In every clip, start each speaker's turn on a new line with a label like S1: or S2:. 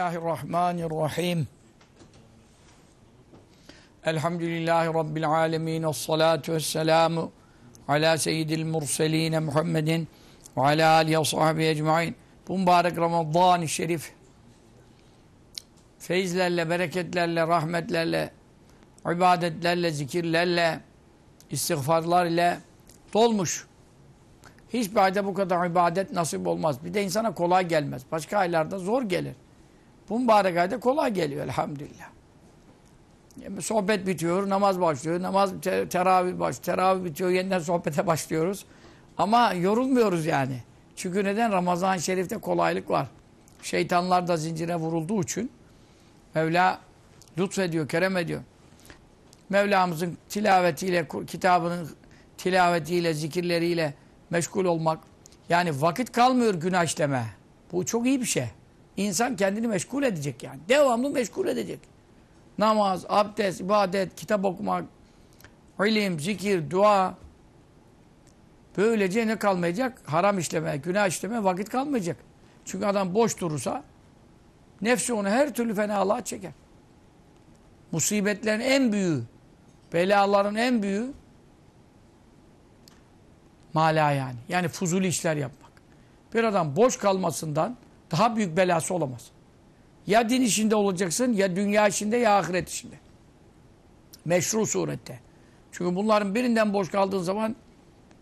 S1: Bismillahirrahmanirrahim. Elhamdülillahi Rabbil alemin. Esselatu vesselamu ala seyyidil murseline Muhammedin ve ala alihi sahbihi ecmain. Bu mübarek Ramazan-ı Şerif feyizlerle, bereketlerle, rahmetlerle, ibadetlerle, zikirlerle, istiğfarlar ile dolmuş. Hiçbir ayda bu kadar ibadet nasip olmaz. Bir de insana kolay gelmez. Başka aylarda zor gelir. Bu mübarek ayda kolay geliyor elhamdülillah. Yani sohbet bitiyor, namaz başlıyor, namaz teravih başlıyor, teravih bitiyor, yeniden sohbete başlıyoruz. Ama yorulmuyoruz yani. Çünkü neden? Ramazan-ı Şerif'te kolaylık var. Şeytanlar da zincire vurulduğu için Mevla lütfediyor, kerem ediyor. Mevlamızın tilavetiyle, kitabının tilavetiyle, zikirleriyle meşgul olmak. Yani vakit kalmıyor günah işleme. Bu çok iyi bir şey. İnsan kendini meşgul edecek yani. Devamlı meşgul edecek. Namaz, abdest, ibadet, kitap okumak, ilim, zikir, dua. Böylece ne kalmayacak? Haram işleme, günah işleme vakit kalmayacak. Çünkü adam boş durursa nefsi onu her türlü fenalığa çeker. Musibetlerin en büyüğü, belaların en büyüğü mala yani. Yani fuzuli işler yapmak. Bir adam boş kalmasından daha büyük belası olamaz. Ya din işinde olacaksın ya dünya işinde ya ahiret işinde. Meşru surette. Çünkü bunların birinden boş kaldığın zaman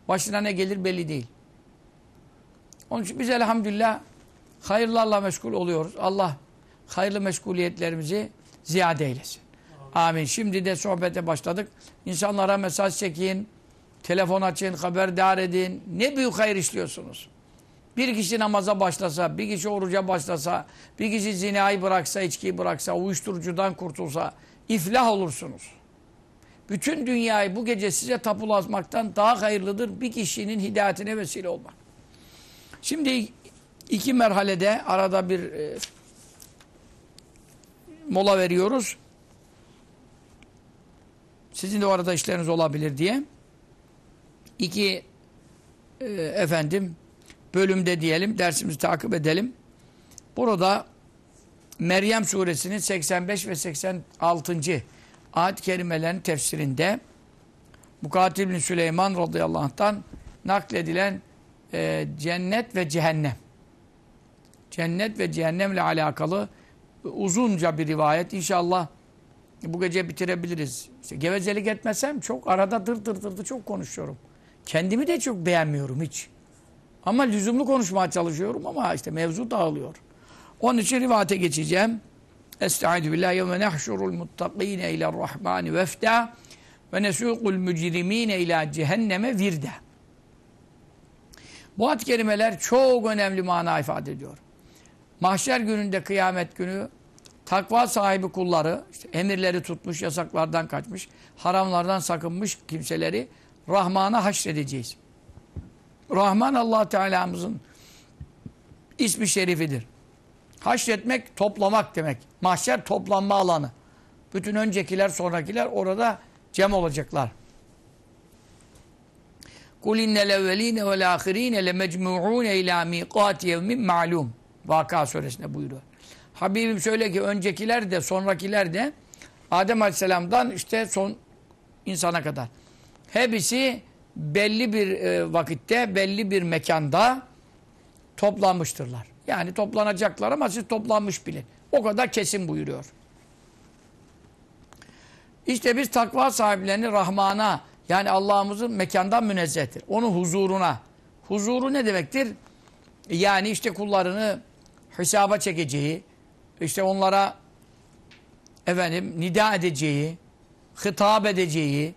S1: başına ne gelir belli değil. Onun için biz elhamdülillah hayırlarla meşgul oluyoruz. Allah hayırlı meşguliyetlerimizi ziyade eylesin. Amin. Şimdi de sohbete başladık. İnsanlara mesaj çekin, telefon açın, haberdar edin. Ne büyük hayır işliyorsunuz. Bir kişi namaza başlasa, bir kişi oruca başlasa, bir kişi zinayı bıraksa, içkiyi bıraksa, uyuşturucudan kurtulsa, iflah olursunuz. Bütün dünyayı bu gece size tapulazmaktan daha hayırlıdır bir kişinin hidayetine vesile olmak. Şimdi iki merhalede arada bir e, mola veriyoruz. Sizin de arada işleriniz olabilir diye. İki e, efendim bölümde diyelim dersimizi takip edelim. Burada Meryem suresinin 85 ve 86. ayet-i kerimelerin tefsirinde Mukatil bin Süleyman radıyallahu anh'tan nakledilen e, cennet ve cehennem. Cennet ve cehennemle alakalı uzunca bir rivayet. İnşallah bu gece bitirebiliriz. İşte gevezelik etmesem çok arada dır dır dır, çok konuşuyorum. Kendimi de çok beğenmiyorum hiç. Ama lüzumlu konuşmaya çalışıyorum ama işte mevzu dağılıyor. Onun için rivayete geçeceğim. Estaizu billahi yevme nehşurul muttakine ila rahmani vefta ve nesûkul mücrimine ila cehenneme virde. Bu ad kelimeler çok önemli mana ifade ediyor. Mahşer gününde kıyamet günü takva sahibi kulları, işte emirleri tutmuş, yasaklardan kaçmış, haramlardan sakınmış kimseleri Rahman'a haşredeceğiz. Rahman allah Teala'mızın ismi şerifidir. Haşretmek, toplamak demek. Mahşer toplanma alanı. Bütün öncekiler, sonrakiler orada cem olacaklar. Kul innel evveline vel ahirine le mecmu'une ila miqati yevmin ma'lum. Vaka suresinde buyuruyor. Habibim söyle ki öncekiler de sonrakiler de Adem Aleyhisselam'dan işte son insana kadar. Hepsi belli bir e, vakitte, belli bir mekanda toplanmıştırlar. Yani toplanacaklar ama siz toplanmış bilin. O kadar kesin buyuruyor. İşte biz takva sahiplerini Rahman'a yani Allah'ımızın mekandan münezzehtir. Onun huzuruna. Huzuru ne demektir? Yani işte kullarını hesaba çekeceği, işte onlara efendim nida edeceği, hitap edeceği,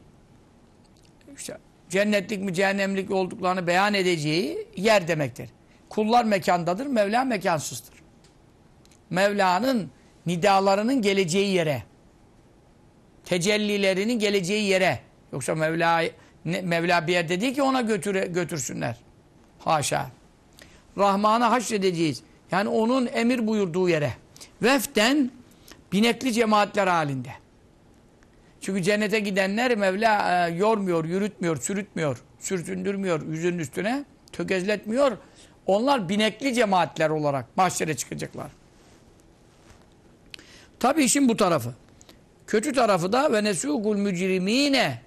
S1: işte cennetlik mi cehennemlik olduklarını beyan edeceği yer demektir. Kullar mekandadır, Mevla mekansızdır. Mevla'nın nidalarının geleceği yere, tecellilerinin geleceği yere. Yoksa Mevla, Mevla bir yerde değil ki ona götüre, götürsünler. Haşa. Rahman'a haşredeceğiz. Yani onun emir buyurduğu yere. Veften binekli cemaatler halinde. Çünkü cennete gidenler Mevla e, yormuyor, yürütmüyor, sürütmüyor, sürtündürmüyor yüzünün üstüne, tökezletmiyor. Onlar binekli cemaatler olarak mahşere çıkacaklar. Tabii işin bu tarafı. Kötü tarafı da ve nesûgul mücrimine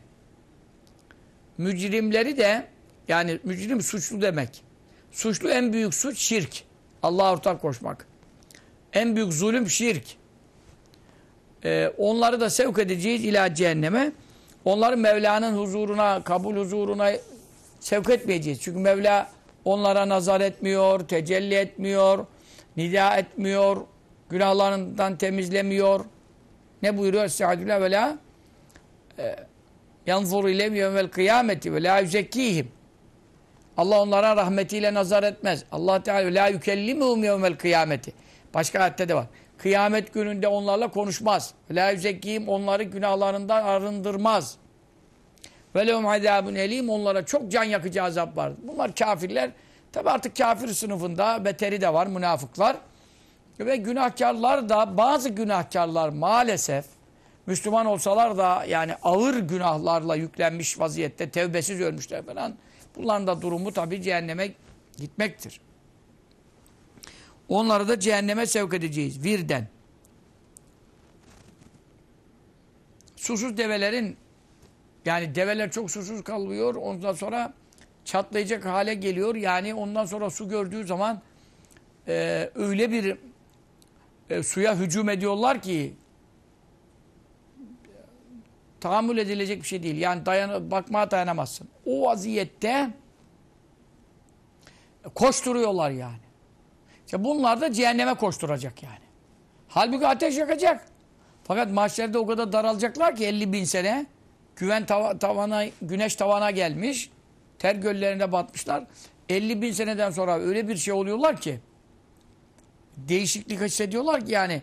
S1: mücrimleri de yani mücrim suçlu demek. Suçlu en büyük suç şirk. Allah'a ortak koşmak. En büyük zulüm şirk. Ee, onları da sevk edeceğiz ila cehenneme. Onları Mevla'nın huzuruna, kabul huzuruna sevk etmeyeceğiz. Çünkü Mevla onlara nazar etmiyor, tecelli etmiyor, nida etmiyor, günahlarından temizlemiyor. Ne buyuruyor? Estağfirullah ve yanzur ilem yevmel kıyameti ve la yüzekkihim. Allah onlara rahmetiyle nazar etmez. Allah Teala la yükellimuhum yevmel kıyameti. Başka ayette de var. Kıyamet gününde onlarla konuşmaz. La yüzekkihim onları günahlarından arındırmaz. Ve lehum azabun elim onlara çok can yakıcı azap var. Bunlar kafirler. Tabi artık kafir sınıfında beteri de var münafıklar. Ve günahkarlar da bazı günahkarlar maalesef Müslüman olsalar da yani ağır günahlarla yüklenmiş vaziyette tevbesiz ölmüşler falan. Bunların da durumu tabi cehenneme gitmektir. Onları da cehenneme sevk edeceğiz virden. Susuz develerin yani develer çok susuz kalıyor. Ondan sonra çatlayacak hale geliyor. Yani ondan sonra su gördüğü zaman e, öyle bir e, suya hücum ediyorlar ki tahammül edilecek bir şey değil. Yani dayan bakmaya dayanamazsın. O vaziyette koşturuyorlar yani. İşte bunlar da cehenneme koşturacak yani. Halbuki ateş yakacak. Fakat mahşerde o kadar daralacaklar ki 50 bin sene güven tava, tavana, güneş tavana gelmiş. Ter göllerinde batmışlar. 50 bin seneden sonra öyle bir şey oluyorlar ki değişiklik hissediyorlar ki yani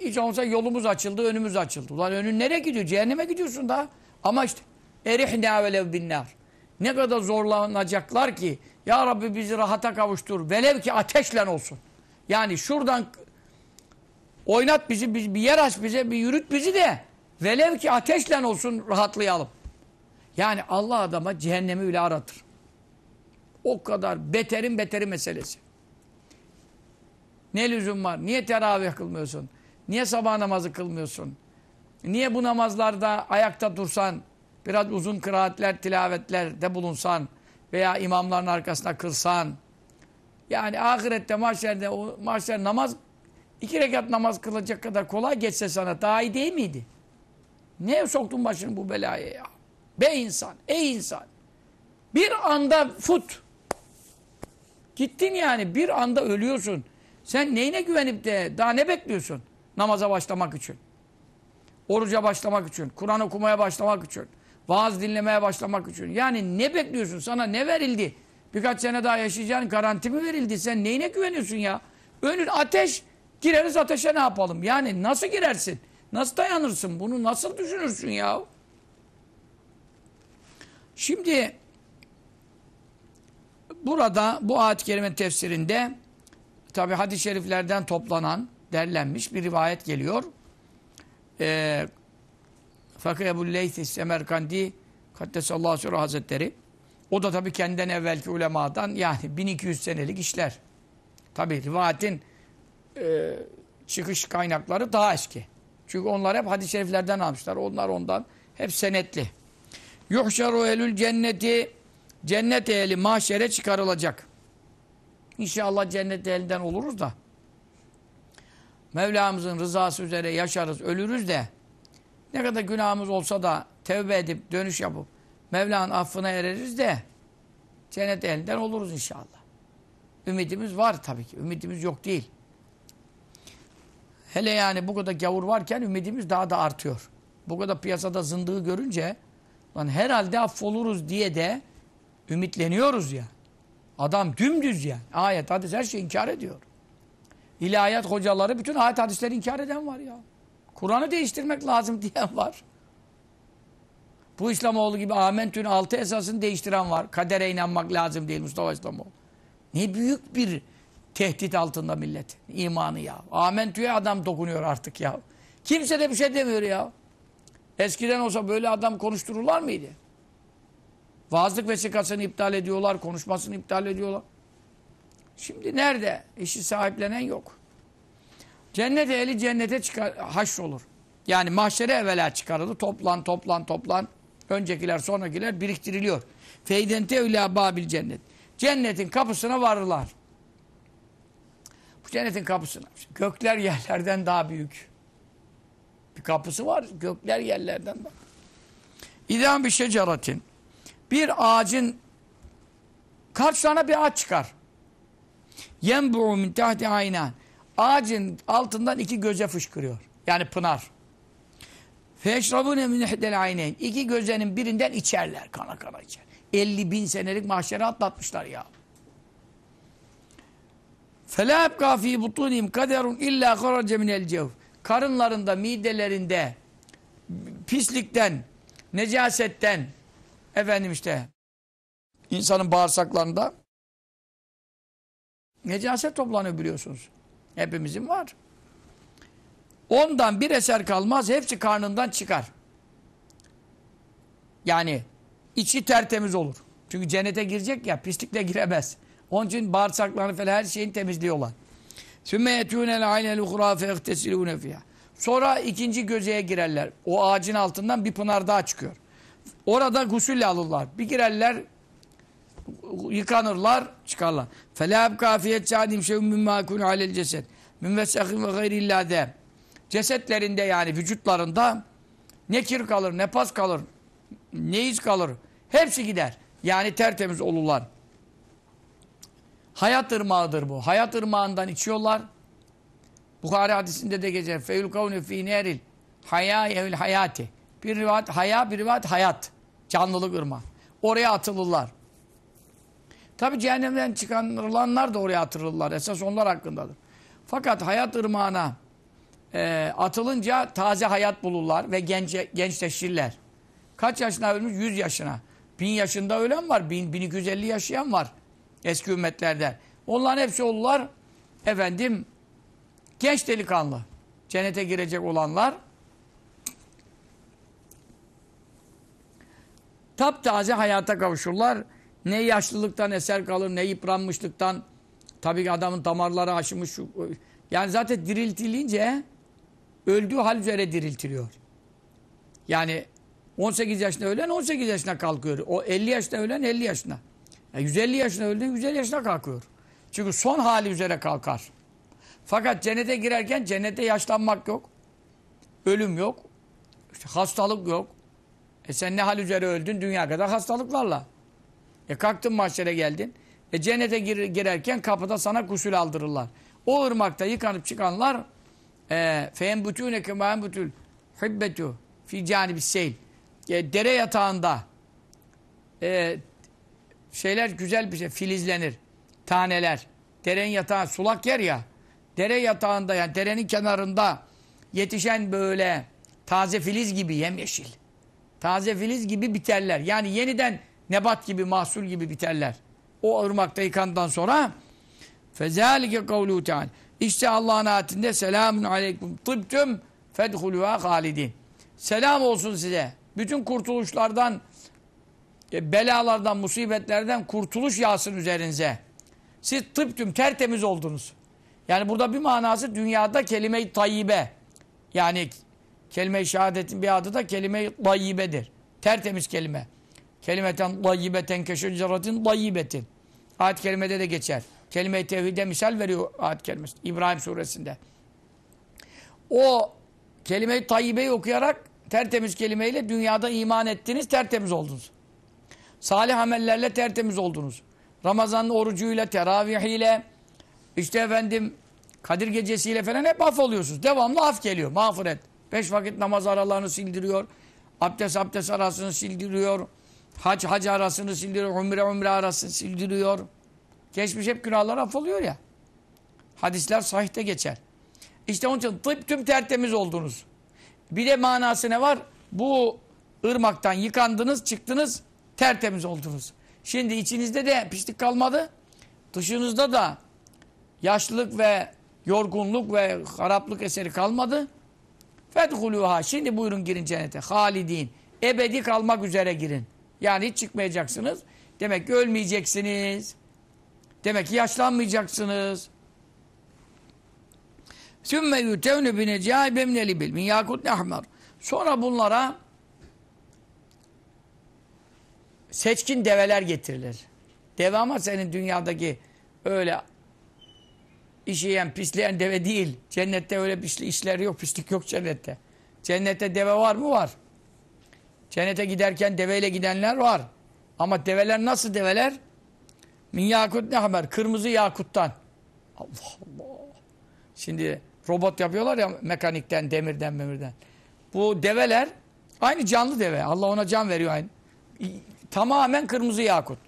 S1: hiç olmazsa yolumuz açıldı, önümüz açıldı. Ulan önün nereye gidiyor? Cehenneme gidiyorsun da. Ama işte erihna velev binnar. Ne kadar zorlanacaklar ki ya Rabbi bizi rahata kavuştur. Velev ki ateşle olsun. Yani şuradan oynat bizi, bir yer aç bize, bir yürüt bizi de velev ki ateşle olsun rahatlayalım. Yani Allah adama cehennemi bile aratır. O kadar beterin beteri meselesi. Ne lüzum var? Niye teravih kılmıyorsun? Niye sabah namazı kılmıyorsun? Niye bu namazlarda ayakta dursan, biraz uzun kıraatler, tilavetlerde bulunsan veya imamların arkasında kılsan? Yani ahirette, mahşerde, o mahşer namaz, iki rekat namaz kılacak kadar kolay geçse sana daha iyi değil miydi? Niye soktun başını bu belaya ya? Be insan, ey insan. Bir anda fut. Gittin yani, bir anda ölüyorsun. Sen neyine güvenip de daha ne bekliyorsun? Namaza başlamak için. Oruca başlamak için. Kur'an okumaya başlamak için. Vaaz dinlemeye başlamak için. Yani ne bekliyorsun? Sana ne verildi? Birkaç sene daha yaşayacağın garanti mi verildi? Sen neyine güveniyorsun ya? Önün ateş. Gireriz ateşe ne yapalım? Yani nasıl girersin? Nasıl dayanırsın? Bunu nasıl düşünürsün ya? Şimdi burada bu ayet-i kerime tefsirinde tabi hadis-i şeriflerden toplanan derlenmiş bir rivayet geliyor. Ee, Fakir Ebu Leyth Semerkandi Kaddesallahu Sura Hazretleri o da tabi kendinden evvelki ulemadan yani 1200 senelik işler. Tabi rivayetin e, çıkış kaynakları daha eski. Çünkü onlar hep hadis-i şeriflerden almışlar. Onlar ondan hep senetli. Yuhşaru elül cenneti cennet ehli mahşere çıkarılacak. İnşallah cennet elinden oluruz da. Mevlamızın rızası üzere yaşarız, ölürüz de ne kadar günahımız olsa da tevbe edip dönüş yapıp Mevla'nın affına ereriz de cennet elinden oluruz inşallah. Ümidimiz var tabii ki. Ümidimiz yok değil. Hele yani bu kadar gavur varken ümidimiz daha da artıyor. Bu kadar piyasada zındığı görünce lan herhalde affoluruz diye de ümitleniyoruz ya. Adam dümdüz yani. Ayet, hadis her şeyi inkar ediyor. İlahiyat hocaları bütün ayet hadisleri inkar eden var ya. Kur'an'ı değiştirmek lazım diyen var. Bu İslamoğlu gibi Amentü'nün altı esasını değiştiren var. Kadere inanmak lazım değil Mustafa İslamoğlu. Ne büyük bir tehdit altında millet. imanı ya. Amentü'ye adam dokunuyor artık ya. Kimse de bir şey demiyor ya. Eskiden olsa böyle adam konuştururlar mıydı? Vaazlık vesikasını iptal ediyorlar, konuşmasını iptal ediyorlar. Şimdi nerede? İşi sahiplenen yok. Cennet ehli cennete çıkar, haşrolur. Yani mahşere evvela çıkarılır. Toplan, toplan, toplan. Öncekiler, sonrakiler biriktiriliyor. Feydente ila babil cennet. Cennetin kapısına varırlar. Bu cennetin kapısına. Gökler yerlerden daha büyük. Bir kapısı var. Gökler yerlerden daha. İdam bir şeceratin. Bir ağacın karşılarına bir ağaç çıkar. Yenbu'u min tahti aynan. Ağacın altından iki göze fışkırıyor. Yani pınar. Feşrabune min ihdel ayneyn. İki gözenin birinden içerler. Kana kana içer. 50 bin senelik mahşere atlatmışlar ya. فَلَا اَبْقَى ف۪ي بُطُونِهِمْ قَدَرٌ اِلَّا خَرَجَ مِنَ الْجَوْفِ Karınlarında, midelerinde, pislikten, necasetten, efendim işte, insanın bağırsaklarında necaset toplanıyor biliyorsunuz. Hepimizin var. Ondan bir eser kalmaz. Hepsi karnından çıkar. Yani içi tertemiz olur. Çünkü cennete girecek ya pislikle giremez. Onun için bağırsaklarını falan her şeyini temizliyorlar. Sümme yetûnel aynel uhrâ feehtesilûne fiyâ. Sonra ikinci gözeye girerler. O ağacın altından bir pınar daha çıkıyor. Orada gusül alırlar. Bir girerler yıkanırlar, çıkarlar. Felâb kafiyet çâdim şevm mümmâkûn alel ceset. Mümvessekhîn ve gayri illâ de. Cesetlerinde yani vücutlarında ne kir kalır, ne pas kalır, ne iz kalır. Hepsi gider. Yani tertemiz olurlar. Hayat ırmağıdır bu. Hayat ırmağından içiyorlar. Bukhari hadisinde de geçer. Feyul kavne fî neril hayâ evil hayati. Bir rivayet haya, bir rivayet hayat. Canlılık ırmağı. Oraya atılırlar. Tabi cehennemden çıkarılanlar da oraya atılırlar. Esas onlar hakkındadır. Fakat hayat ırmağına e, atılınca taze hayat bulurlar ve genç, gençleşirler. Kaç yaşına ölmüş? 100 yaşına. 1000 yaşında ölen var. 1000, 1250 yaşayan var. Eski ümmetlerde. Onların hepsi olurlar efendim genç delikanlı. Cennete girecek olanlar taptaze hayata kavuşurlar. Ne yaşlılıktan eser kalır, ne yıpranmışlıktan. Tabii ki adamın damarları aşmış. Yani zaten diriltilince öldüğü hal üzere diriltiliyor. Yani 18 yaşında ölen 18 yaşına kalkıyor. O 50 yaşında ölen 50 yaşına. Yani 150 yaşında ölen 150 yaşına kalkıyor. Çünkü son hali üzere kalkar. Fakat cennete girerken cennette yaşlanmak yok. Ölüm yok. İşte hastalık yok. E sen ne hal üzere öldün? Dünya kadar hastalıklarla. E kalktın mahşere geldin. E cennete gir girerken kapıda sana gusül aldırırlar. O ırmakta yıkanıp çıkanlar bütüne kemaen bütül hibbetu fi canibis seyl e, dere yatağında e, şeyler güzel bir şey filizlenir. Taneler. Derenin yatağı sulak yer ya. Dere yatağında yani derenin kenarında yetişen böyle taze filiz gibi yemyeşil. Taze filiz gibi biterler. Yani yeniden nebat gibi, mahsul gibi biterler. O ırmakta yıkandan sonra fezalike kavlu teala. İşte Allah'ın ayetinde selamun aleyküm tıbtüm fedhulüha halidin. Selam olsun size. Bütün kurtuluşlardan, e, belalardan, musibetlerden kurtuluş yağsın üzerinize. Siz tıptüm tertemiz oldunuz. Yani burada bir manası dünyada kelime-i tayyibe. Yani kelime-i şehadetin bir adı da kelime-i tayyibedir. Tertemiz kelime. Kelimeten tayyibeten keşeceratin tayyibetin. Ayet kelimede de geçer. Kelime-i tevhide misal veriyor ayet kelimesi. İbrahim suresinde. O kelime-i tayyibeyi okuyarak tertemiz kelimeyle dünyada iman ettiniz, tertemiz oldunuz. Salih amellerle tertemiz oldunuz. Ramazan'ın orucuyla, teravihiyle, işte efendim Kadir gecesiyle falan hep af oluyorsunuz. Devamlı af geliyor, mağfiret. Beş vakit namaz aralarını sildiriyor. Abdest abdest arasını sildiriyor. Hac hac arasını sildiriyor. Umre umre arasını sildiriyor. Geçmiş hep günahlar af oluyor ya. Hadisler sahihte geçer. İşte onun için tıp tüm tertemiz oldunuz. Bir de manası ne var? Bu ırmaktan yıkandınız, çıktınız, tertemiz oldunuz. Şimdi içinizde de pislik kalmadı. Dışınızda da yaşlılık ve yorgunluk ve haraplık eseri kalmadı. Fedhuluha. Şimdi buyurun girin cennete. Halidin. Ebedi kalmak üzere girin. Yani hiç çıkmayacaksınız. Demek ki ölmeyeceksiniz. Demek ki yaşlanmayacaksınız. Sümme yutevne binecâi bemneli bil min yakut ahmer. Sonra bunlara seçkin develer getirilir. Deve ama senin dünyadaki öyle işeyen, pisleyen deve değil. Cennette öyle işler yok, pislik yok cennette. Cennette deve var mı? Var. Cennete giderken deveyle gidenler var. Ama develer nasıl develer? Min yakut ne haber? Kırmızı yakuttan. Allah Allah. Şimdi robot yapıyorlar ya mekanikten, demirden, memirden. Bu develer aynı canlı deve. Allah ona can veriyor aynı. Tamamen kırmızı yakut.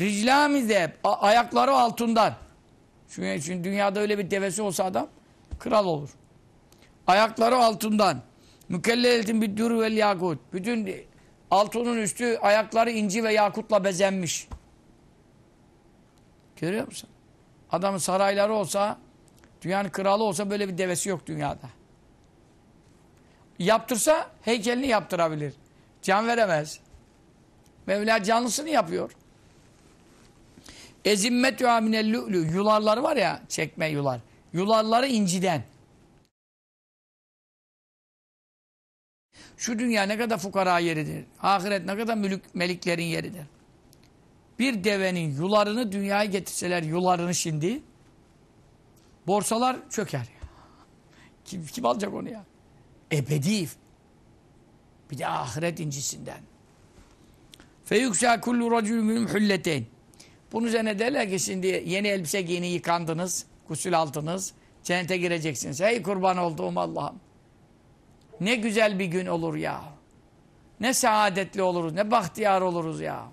S1: Riclami de ayakları altından. Çünkü, çünkü dünyada öyle bir devesi olsa adam kral olur. Ayakları altından. Mükelleletin bir dürü vel yakut. Bütün altının üstü ayakları inci ve yakutla bezenmiş. Görüyor musun? Adamın sarayları olsa, dünyanın kralı olsa böyle bir devesi yok dünyada. Yaptırsa heykelini yaptırabilir. Can veremez. Mevla canlısını yapıyor. Ezimmetü aminel lü'lü. Yularları var ya, çekme yular. Yularları inciden. Şu dünya ne kadar fukara yeridir. Ahiret ne kadar mülük, meliklerin yeridir. Bir devenin yularını dünyaya getirseler yularını şimdi borsalar çöker. Kim, kim alacak onu ya? Ebedi. Bir de ahiret incisinden. Feyuksâ kullu minhum hülleteyn. Bunun üzerine derler ki şimdi yeni elbise giyini yıkandınız, gusül altınız, cennete gireceksiniz. Hey kurban olduğum Allah'ım. Ne güzel bir gün olur ya. Ne saadetli oluruz, ne bahtiyar oluruz ya.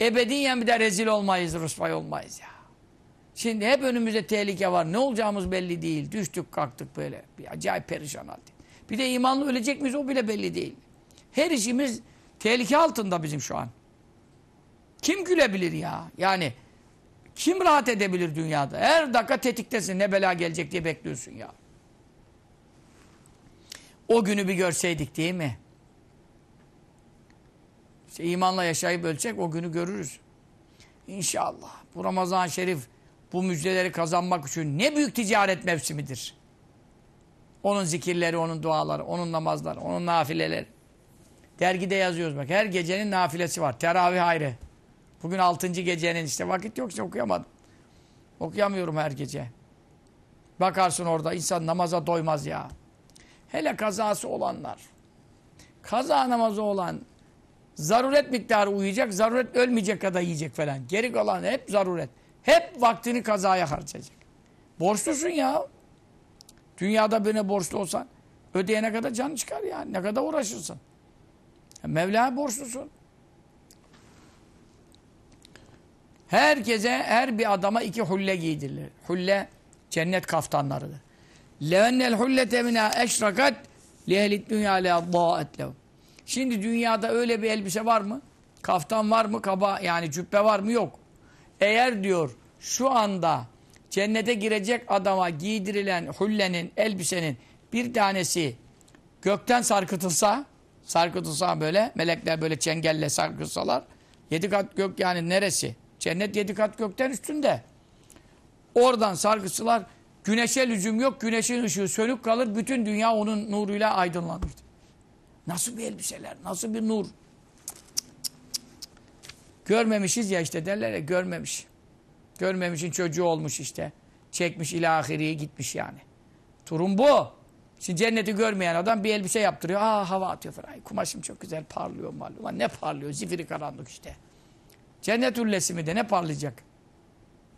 S1: Ebediyen bir de rezil olmayız, rusvay olmayız ya. Şimdi hep önümüzde tehlike var. Ne olacağımız belli değil. Düştük kalktık böyle. Bir acayip perişan halde. Bir de imanlı ölecek miyiz o bile belli değil. Her işimiz tehlike altında bizim şu an. Kim gülebilir ya? Yani kim rahat edebilir dünyada? Her dakika tetiktesin. Ne bela gelecek diye bekliyorsun ya. O günü bir görseydik değil mi? İşte imanla yaşayıp ölçecek o günü görürüz. İnşallah. Bu Ramazan-ı Şerif bu müjdeleri kazanmak için ne büyük ticaret mevsimidir. Onun zikirleri, onun duaları, onun namazları, onun nafileleri. Dergide yazıyoruz bak. Her gecenin nafilesi var. Teravih ayrı. Bugün altıncı gecenin işte vakit yoksa okuyamadım. Okuyamıyorum her gece. Bakarsın orada insan namaza doymaz ya. Hele kazası olanlar. Kaza namazı olan zaruret miktarı uyuyacak, zaruret ölmeyecek kadar yiyecek falan. Geri kalan hep zaruret. Hep vaktini kazaya harcayacak. Borçlusun ya. Dünyada birine borçlu olsan ödeyene kadar can çıkar ya. Ne kadar uğraşırsın. Mevla'ya borçlusun. Herkese, her bir adama iki hulle giydirilir. Hulle cennet kaftanlarıdır. لَوَنَّ الْحُلَّةَ مِنَا اَشْرَكَتْ لِهَلِ الدُّنْيَا لَاضَّاءَتْ لَهُ Şimdi dünyada öyle bir elbise var mı? Kaftan var mı? Kaba yani cübbe var mı? Yok. Eğer diyor şu anda cennete girecek adama giydirilen hullenin, elbisenin bir tanesi gökten sarkıtılsa, sarkıtılsa böyle, melekler böyle çengelle sarkıtsalar, yedi kat gök yani neresi? Cennet yedi kat gökten üstünde. Oradan sarkıtsalar, güneşe lüzum yok, güneşin ışığı sönük kalır, bütün dünya onun nuruyla aydınlanır. Nasıl bir elbiseler, nasıl bir nur. Görmemişiz ya işte derler ya, görmemiş. Görmemişin çocuğu olmuş işte. Çekmiş ilahiriye gitmiş yani. Durum bu. Şimdi cenneti görmeyen adam bir elbise yaptırıyor. Aa hava atıyor falan. Kumaşım çok güzel parlıyor mal. Ulan ne parlıyor? Zifiri karanlık işte. Cennet üllesi mi de ne parlayacak?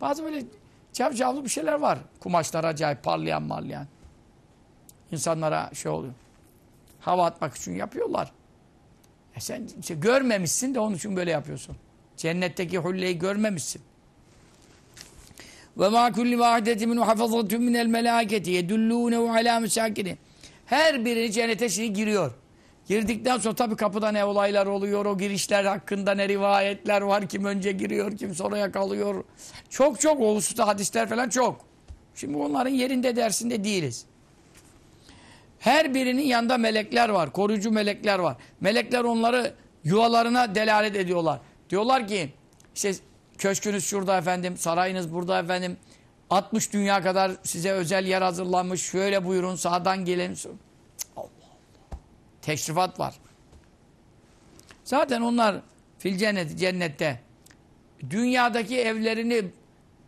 S1: Bazı böyle cavcavlı bir şeyler var. Kumaşlar acayip parlayan mallayan. İnsanlara şey oluyor. Hava atmak için yapıyorlar. E sen işte görmemişsin de onun için böyle yapıyorsun. Cennetteki hulleyi görmemişsin. Ve ma kulli vahidetin min hafazatun min el melâketi yedullunehu alâ mesâkini. Her biri cennete şimdi giriyor. Girdikten sonra tabii kapıda ne olaylar oluyor, o girişler hakkında ne rivayetler var, kim önce giriyor, kim sonraya kalıyor. Çok çok o hususta hadisler falan çok. Şimdi onların yerinde dersinde değiliz. Her birinin yanında melekler var, koruyucu melekler var. Melekler onları yuvalarına delalet ediyorlar. Diyorlar ki işte köşkünüz şurada efendim, sarayınız burada efendim, 60 dünya kadar size özel yer hazırlanmış. Şöyle buyurun sağdan gelin. Teşrifat var. Zaten onlar fil cennet, cennette dünyadaki evlerini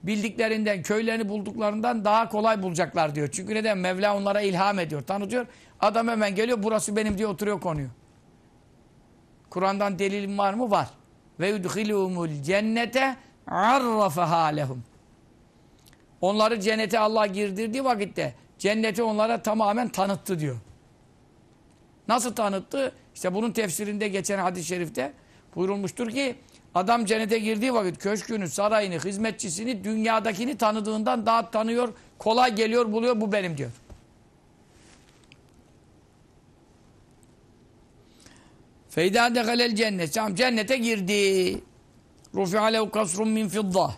S1: bildiklerinden, köylerini bulduklarından daha kolay bulacaklar diyor. Çünkü neden? Mevla onlara ilham ediyor, tanıtıyor. Adam hemen geliyor, burası benim diye oturuyor konuyor. Kur'an'dan delilim var mı? Var. Ve yudhilumul cennete arrafaha lehum. Onları cennete Allah girdirdiği vakitte cenneti onlara tamamen tanıttı diyor. Nasıl tanıttı? İşte bunun tefsirinde geçen hadis-i şerifte buyurulmuştur ki adam cennete girdiği vakit köşkünü, sarayını, hizmetçisini dünyadakini tanıdığından daha tanıyor, kolay geliyor, buluyor bu benim diyor. Feyda dehalel cennet. Tamam cennete girdi. Rufi'a lev kasrun min fidda.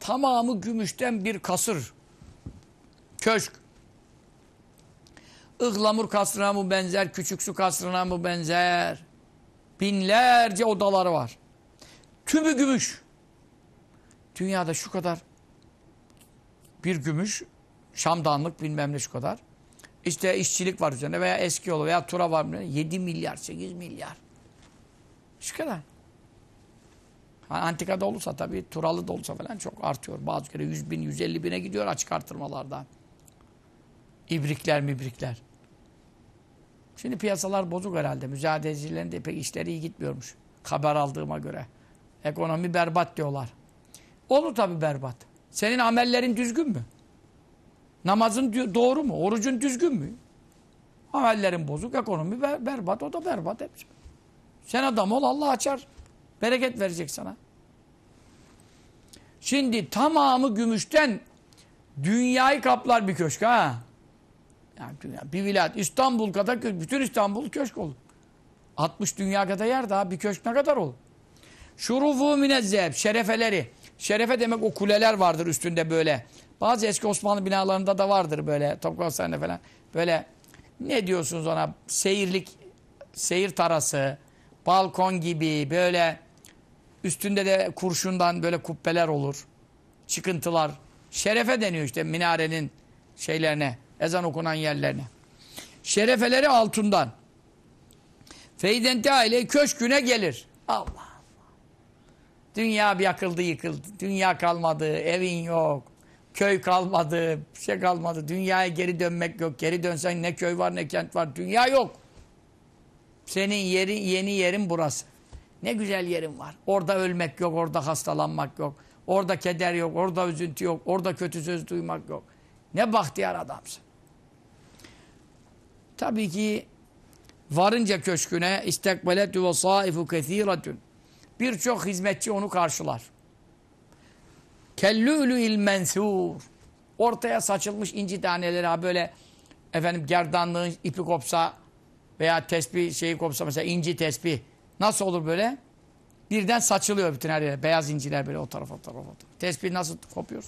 S1: Tamamı gümüşten bir kasır. Köşk. Ihlamur kasrına mı benzer, küçük su kasrına mı benzer? Binlerce odaları var. Tümü gümüş. Dünyada şu kadar bir gümüş, şamdanlık bilmem ne şu kadar. İşte işçilik var üzerinde veya eski yolu veya tura var. 7 milyar, 8 milyar. Şu kadar. Ha, antikada olursa tabii turalı da olsa falan çok artıyor. Bazı kere 100 bin, 150 bine gidiyor açık artırmalarda. İbrikler mibrikler. Şimdi piyasalar bozuk herhalde. Mücadelecilerin de pek işleri iyi gitmiyormuş. Haber aldığıma göre. Ekonomi berbat diyorlar. Olur tabii berbat. Senin amellerin düzgün mü? Namazın doğru mu? Orucun düzgün mü? Amellerin bozuk, ekonomi ber berbat, o da berbat hepsi. Sen adam ol, Allah açar. Bereket verecek sana. Şimdi tamamı gümüşten dünyayı kaplar bir köşk ha. Yani dünya, bir vilayet. İstanbul kadar köşk. Bütün İstanbul köşk olur. 60 dünya kadar yer daha bir köşk ne kadar olur? Şurufu minezzeb. Şerefeleri. Şerefe demek o kuleler vardır üstünde böyle. Bazı eski Osmanlı binalarında da vardır böyle. Topkapı Sarayı'nda falan. Böyle ne diyorsunuz ona? Seyirlik, seyir tarası, balkon gibi böyle üstünde de kurşundan böyle kubbeler olur. Çıkıntılar. Şerefe deniyor işte minarenin şeylerine, ezan okunan yerlerine. Şerefeleri altından. Feydente aile köşküne gelir. Allah. Dünya bir yakıldı yıkıldı. Dünya kalmadı, evin yok. Köy kalmadı, bir şey kalmadı. Dünyaya geri dönmek yok. Geri dönsen ne köy var ne kent var. Dünya yok. Senin yeri, yeni yerin burası. Ne güzel yerin var. Orada ölmek yok, orada hastalanmak yok. Orada keder yok, orada üzüntü yok, orada kötü söz duymak yok. Ne bahtiyar adamsın. Tabii ki varınca köşküne istekbeletü ve saifu kethiretün. Birçok hizmetçi onu karşılar. Kellülü il mensur. Ortaya saçılmış inci taneleri ha böyle efendim gerdanlığın ipi kopsa veya tesbih şeyi kopsa mesela inci tesbih. Nasıl olur böyle? Birden saçılıyor bütün her yere. Beyaz inciler böyle o tarafa o tarafa. O tarafa. Tesbih nasıl kopuyor?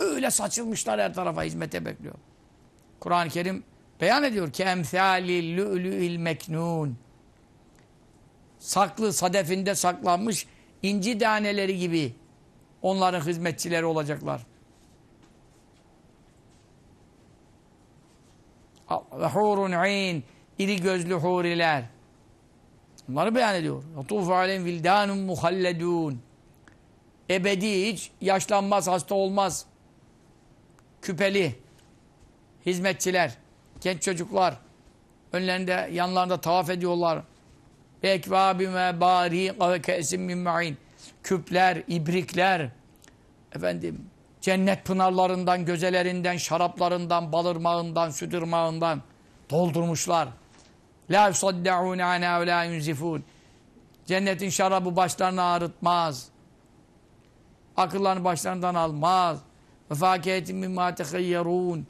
S1: Öyle saçılmışlar her tarafa hizmete bekliyor. Kur'an-ı Kerim beyan ediyor ki emsali lü'lü'il meknun. Saklı sadefinde saklanmış inci taneleri gibi onların hizmetçileri olacaklar. Ve hurun ayn iri gözlü huriler. Bunları beyan ediyor. Yatufu aleyhim vildanun muhalledun. Ebedi hiç yaşlanmaz, hasta olmaz. Küpeli hizmetçiler, genç çocuklar önlerinde, yanlarında tavaf ediyorlar. Ve ekvâbime bâriqa ve ke'sim min ma'in. Küpler, ibrikler, efendim, cennet pınarlarından, gözelerinden, şaraplarından, balırmağından, sütürmağından doldurmuşlar. La yusaddaûne anâ ve la yunzifûn. Cennetin şarabı başlarını ağrıtmaz. Akıllarını başlarından almaz. Ve fâkiyetin mimmâ tehayyerûn.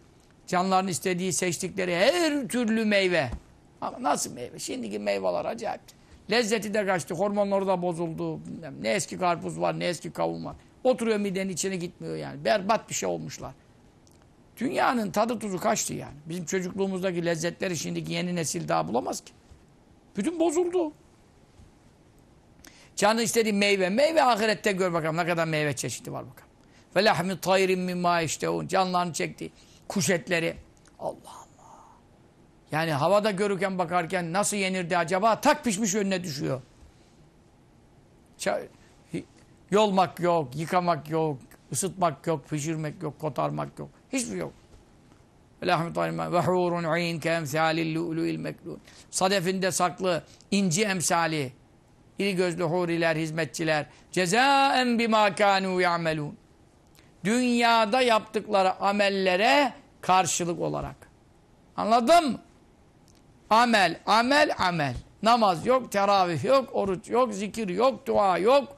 S1: Canların istediği, seçtikleri her türlü meyve. Ama nasıl meyve? Şimdiki meyveler acayip. Lezzeti de kaçtı, hormonları da bozuldu. Ne eski karpuz var, ne eski kavun var. Oturuyor midenin içine gitmiyor yani. Berbat bir şey olmuşlar. Dünyanın tadı tuzu kaçtı yani. Bizim çocukluğumuzdaki lezzetleri şimdiki yeni nesil daha bulamaz ki. Bütün bozuldu. Canı istediği meyve. Meyve ahirette gör bakalım ne kadar meyve çeşidi var bakalım. Ve lahmi tayrin mimma iştehun. Canlarını çekti. Kuş etleri. Allah Allah. Yani havada görürken bakarken nasıl yenirdi acaba? Tak pişmiş önüne düşüyor. Yolmak yok, yıkamak yok, ısıtmak yok, pişirmek yok, kotarmak yok. Hiçbir şey yok. Ve hurun ayn meklun. Sadefinde saklı inci emsali. İri gözlü huriler, hizmetçiler. Cezaen bima kanu ya'melun. Dünyada yaptıkları amellere karşılık olarak. Anladın mı? Amel, amel, amel. Namaz yok, teravih yok, oruç yok, zikir yok, dua yok,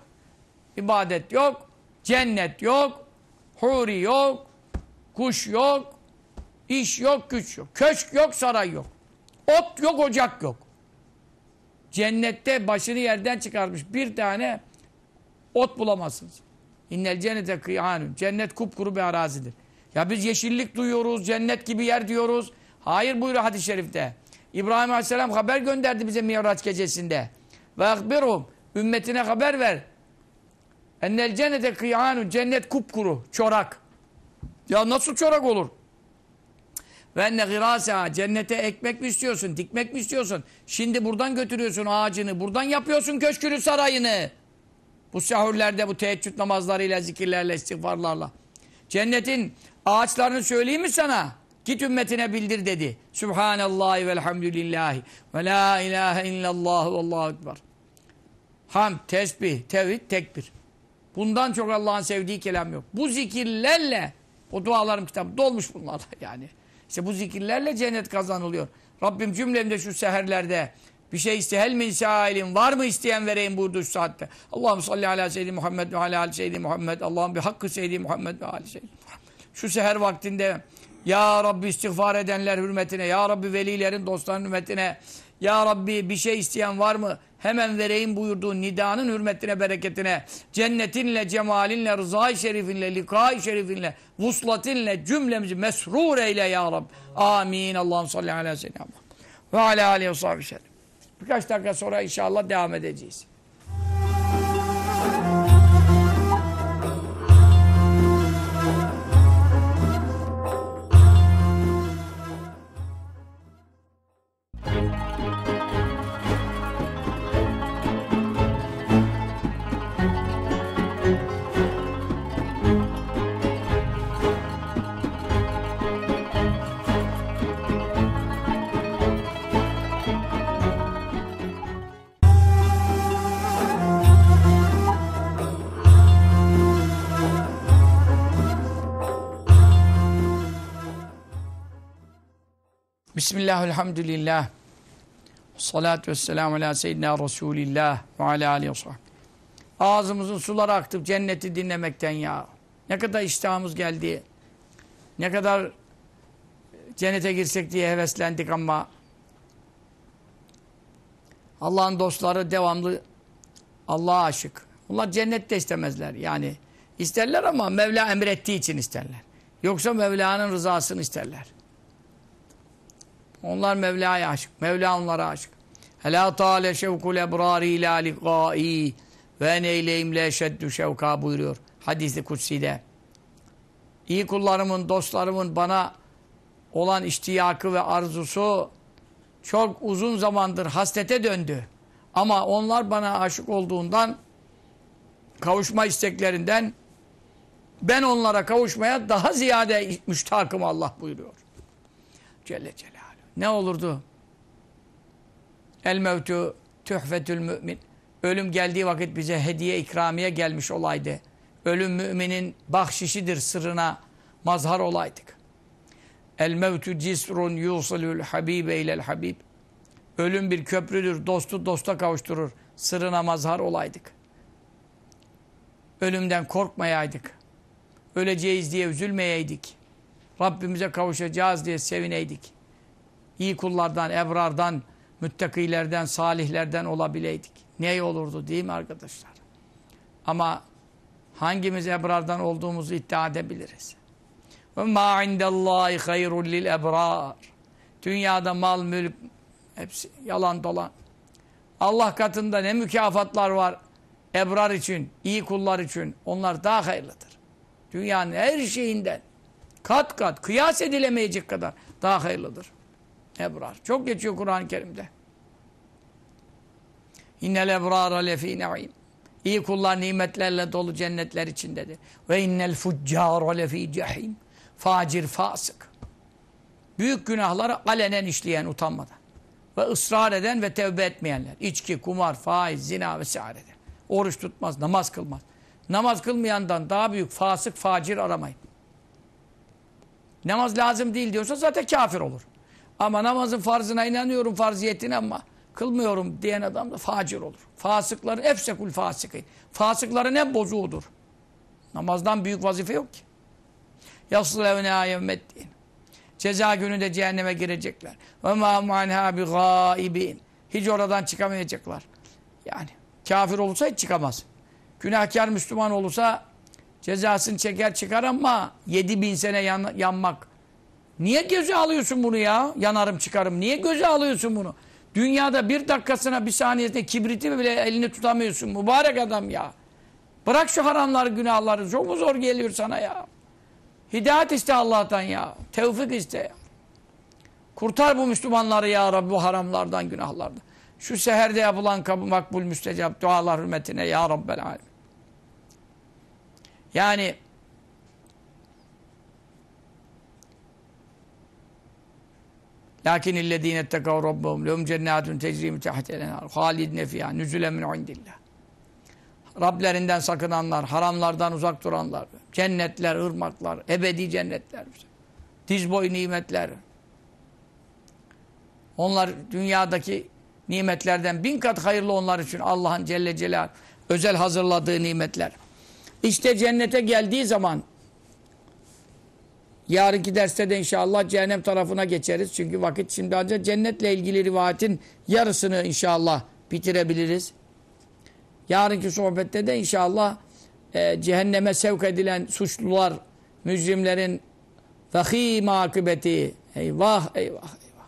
S1: ibadet yok, cennet yok, huri yok, kuş yok, iş yok, güç yok, köşk yok, saray yok, ot yok, ocak yok. Cennette başını yerden çıkarmış bir tane ot bulamazsınız. İnnel cennete kıyanun. Cennet kupkuru bir arazidir. Ya biz yeşillik duyuyoruz, cennet gibi yer diyoruz. Hayır buyuruyor hadis-i şerifte. İbrahim Aleyhisselam haber gönderdi bize Miraç gecesinde. Ve akbirum. Ümmetine haber ver. Ennel cennete kıyanu. Cennet kupkuru. Çorak. Ya nasıl çorak olur? Ve enne gırasa. Cennete ekmek mi istiyorsun? Dikmek mi istiyorsun? Şimdi buradan götürüyorsun ağacını. Buradan yapıyorsun köşkünü sarayını. Bu sahurlerde bu teheccüd namazlarıyla, zikirlerle, istiğfarlarla. Cennetin ağaçlarını söyleyeyim mi sana? Git ümmetine bildir dedi. Subhanallahi velhamdülillahi ve la ilahe illallah ve allahu ekber. Ham, tesbih, tevhid, tekbir. Bundan çok Allah'ın sevdiği kelam yok. Bu zikirlerle o dualarım kitabı dolmuş bunlarla yani. İşte bu zikirlerle cennet kazanılıyor. Rabbim cümlemde şu seherlerde bir şey istehel min sailim var mı isteyen vereyim buyurdu şu saatte. Allah'ım salli ala seyyidi Muhammed ve ala ali seyyidi Muhammed. Allah'ım bir hakkı seyyidi Muhammed ve ali seyyidi. Şu seher vaktinde ya Rabbi istiğfar edenler hürmetine, Ya Rabbi velilerin, dostların hürmetine, Ya Rabbi bir şey isteyen var mı? Hemen vereyim buyurduğun nidanın hürmetine, bereketine, cennetinle, cemalinle, rızay şerifinle, likay şerifinle, vuslatinle cümlemizi mesrur eyle Ya Rabbi. Amin. Allah'ım salli ala seyyidina Ve ala aleyhi ve sahibi Birkaç dakika sonra inşallah devam edeceğiz. Bismillah, elhamdülillah. Salatu vesselamu ala seyyidina Resulillah ve ala aleyhi Ağzımızın suları aktı cenneti dinlemekten ya. Ne kadar iştahımız geldi. Ne kadar cennete girsek diye heveslendik ama Allah'ın dostları devamlı Allah'a aşık. Onlar cennet de istemezler. Yani isterler ama Mevla emrettiği için isterler. Yoksa Mevla'nın rızasını isterler. Onlar Mevla'ya aşık. Mevla onlara aşık. Helâ tâle şevkul ebrâri ilâ liqâi ve neyleyim le şeddü şevka buyuruyor. Hadis-i Kutsi'de. İyi kullarımın, dostlarımın bana olan iştiyakı ve arzusu çok uzun zamandır hasrete döndü. Ama onlar bana aşık olduğundan kavuşma isteklerinden ben onlara kavuşmaya daha ziyade müştakım Allah buyuruyor. Celle Celle. Ne olurdu? El mevtu tühfetül mümin. Ölüm geldiği vakit bize hediye ikramiye gelmiş olaydı. Ölüm müminin bahşişidir sırrına mazhar olaydık. El mevtu cisrun yusalül habibe ilel habib. Ölüm bir köprüdür. Dostu dosta kavuşturur. Sırrına mazhar olaydık. Ölümden korkmayaydık. Öleceğiz diye üzülmeyeydik. Rabbimize kavuşacağız diye sevineydik iyi kullardan, ebrardan, müttakilerden, salihlerden olabileydik. Ne olurdu değil mi arkadaşlar? Ama hangimiz ebrardan olduğumuzu iddia edebiliriz. Ve ma indallahi hayrul lil. Dünyada mal, mülk hepsi yalan dolan. Allah katında ne mükafatlar var ebrar için, iyi kullar için. Onlar daha hayırlıdır. Dünyanın her şeyinden kat kat kıyas edilemeyecek kadar daha hayırlıdır. Ebrar. Çok geçiyor Kur'an-ı Kerim'de. İnnel ebrara lefî ne'im. İyi kullar nimetlerle dolu cennetler içindedir. Ve innel fuccâra lefî cehîm. Facir, fasık. Büyük günahları alenen işleyen utanmadan. Ve ısrar eden ve tevbe etmeyenler. İçki, kumar, faiz, zina vesaire. Oruç tutmaz, namaz kılmaz. Namaz kılmayandan daha büyük fasık, facir aramayın. Namaz lazım değil diyorsa zaten kafir olur. Ama namazın farzına inanıyorum, farziyetine ama kılmıyorum diyen adam da facir olur. Fasıkların efsekul fasıkı. Fasıkların en bozuğudur. Namazdan büyük vazife yok ki. Yaslevne yevmeddin. Ceza gününde cehenneme girecekler. Ve ma manha bi gaibin. Hiç oradan çıkamayacaklar. Yani kafir olursa hiç çıkamaz. Günahkar Müslüman olursa cezasını çeker çıkar ama 7000 sene yan, yanmak. Niye göze alıyorsun bunu ya? Yanarım çıkarım. Niye göze alıyorsun bunu? Dünyada bir dakikasına bir saniyesinde kibriti bile elini tutamıyorsun. Mübarek adam ya. Bırak şu haramları günahları. Çok mu zor geliyor sana ya? Hidayet iste Allah'tan ya. Tevfik iste. Kurtar bu Müslümanları ya Rabbi bu haramlardan, günahlardan. Şu seherde yapılan kabul makbul müstecap dualar hürmetine ya Rabbel alem. Yani Lakin illezine ettekav rabbahum lehum cennetun tecri min tahtiha el-enhar halidine fiha nüzulen min indillah. Rablerinden sakınanlar, haramlardan uzak duranlar, cennetler, ırmaklar, ebedi cennetler, diz boyu nimetler. Onlar dünyadaki nimetlerden bin kat hayırlı onlar için Allah'ın Celle Celal özel hazırladığı nimetler. İşte cennete geldiği zaman yarınki derste de inşallah cehennem tarafına geçeriz. Çünkü vakit şimdi ancak cennetle ilgili rivayetin yarısını inşallah bitirebiliriz. Yarınki sohbette de inşallah e, cehenneme sevk edilen suçlular, mücrimlerin vahim akıbeti. Eyvah, eyvah, eyvah.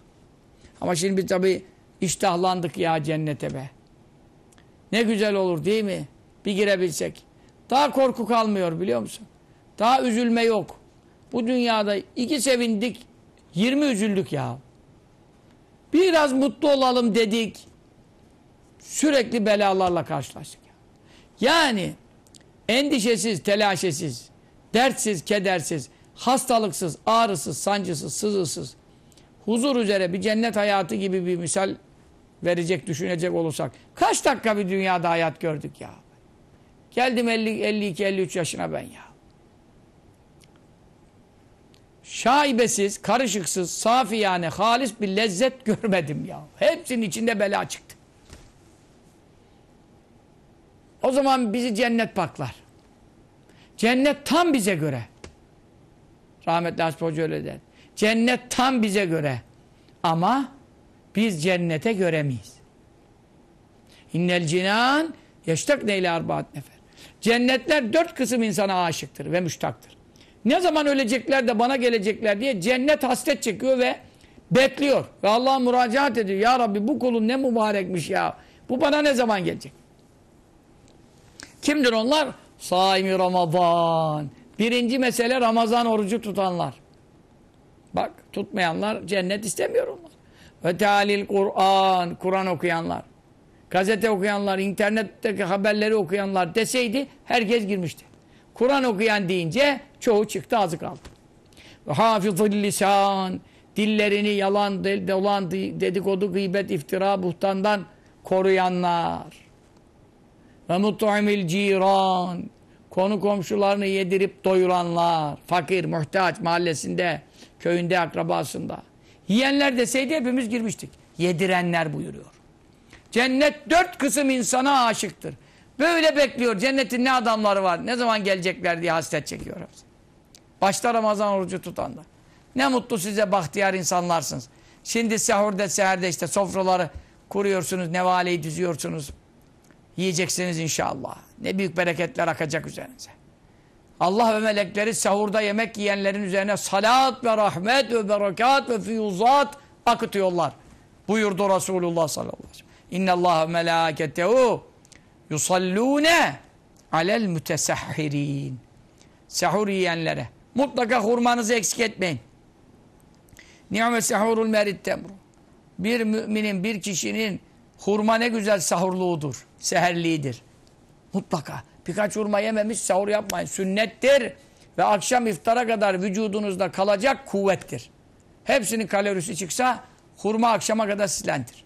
S1: Ama şimdi biz tabi iştahlandık ya cennete be. Ne güzel olur değil mi? Bir girebilsek. Daha korku kalmıyor biliyor musun? Daha üzülme yok. Bu dünyada iki sevindik, yirmi üzüldük ya. Biraz mutlu olalım dedik. Sürekli belalarla karşılaştık. Yani endişesiz, telaşesiz, dertsiz, kedersiz, hastalıksız, ağrısız, sancısız, sızısız, huzur üzere bir cennet hayatı gibi bir misal verecek, düşünecek olursak. Kaç dakika bir dünyada hayat gördük ya. Geldim 50, 52, 53 yaşına ben ya. Şaibesiz, karışıksız, safi yani halis bir lezzet görmedim ya. Hepsinin içinde bela çıktı. O zaman bizi cennet paklar. Cennet tam bize göre. Rahmetli Hasbi Hoca öyle der. Cennet tam bize göre. Ama biz cennete göremeyiz. İnnel cinan yeştak neyle arbaat nefer. Cennetler dört kısım insana aşıktır ve müştaktır. Ne zaman ölecekler de bana gelecekler diye cennet hasret çekiyor ve bekliyor. Ve Allah'a müracaat ediyor. Ya Rabbi bu kulun ne mübarekmiş ya. Bu bana ne zaman gelecek? Kimdir onlar? Saimi Ramazan. Birinci mesele Ramazan orucu tutanlar. Bak tutmayanlar cennet istemiyor onlar. Ve tealil Kur'an. Kur'an okuyanlar. Gazete okuyanlar, internetteki haberleri okuyanlar deseydi herkes girmişti. Kur'an okuyan deyince çoğu çıktı azı kaldı. Ve hafizul lisan. Dillerini yalan, dolan, dedikodu, gıybet, iftira, buhtandan koruyanlar. Ve mut'imil ciran. Konu komşularını yedirip doyuranlar. Fakir, muhtaç mahallesinde, köyünde, akrabasında. Yiyenler deseydi hepimiz girmiştik. Yedirenler buyuruyor. Cennet dört kısım insana aşıktır. Böyle bekliyor. Cennetin ne adamları var. Ne zaman gelecekler diye hasret çekiyor. Başta Ramazan orucu tutanlar. Ne mutlu size bahtiyar insanlarsınız. Şimdi sahurda, seherde işte sofraları kuruyorsunuz, nevaleyi düzüyorsunuz. Yiyeceksiniz inşallah. Ne büyük bereketler akacak üzerinize. Allah ve melekleri sahurda yemek yiyenlerin üzerine salat ve rahmet ve berekat ve fiyuzat akıtıyorlar. Buyurdu Resulullah sallallahu aleyhi ve sellem. İnne Allah melâketehu yusallûne alel mütesahhirin. Sahur yiyenlere. Mutlaka hurmanızı eksik etmeyin. Ni'me sahurul merit temru. Bir müminin, bir kişinin hurma ne güzel sahurluğudur. Seherliğidir. Mutlaka. Birkaç hurma yememiş sahur yapmayın. Sünnettir. Ve akşam iftara kadar vücudunuzda kalacak kuvvettir. Hepsinin kalorisi çıksa hurma akşama kadar sizlendir.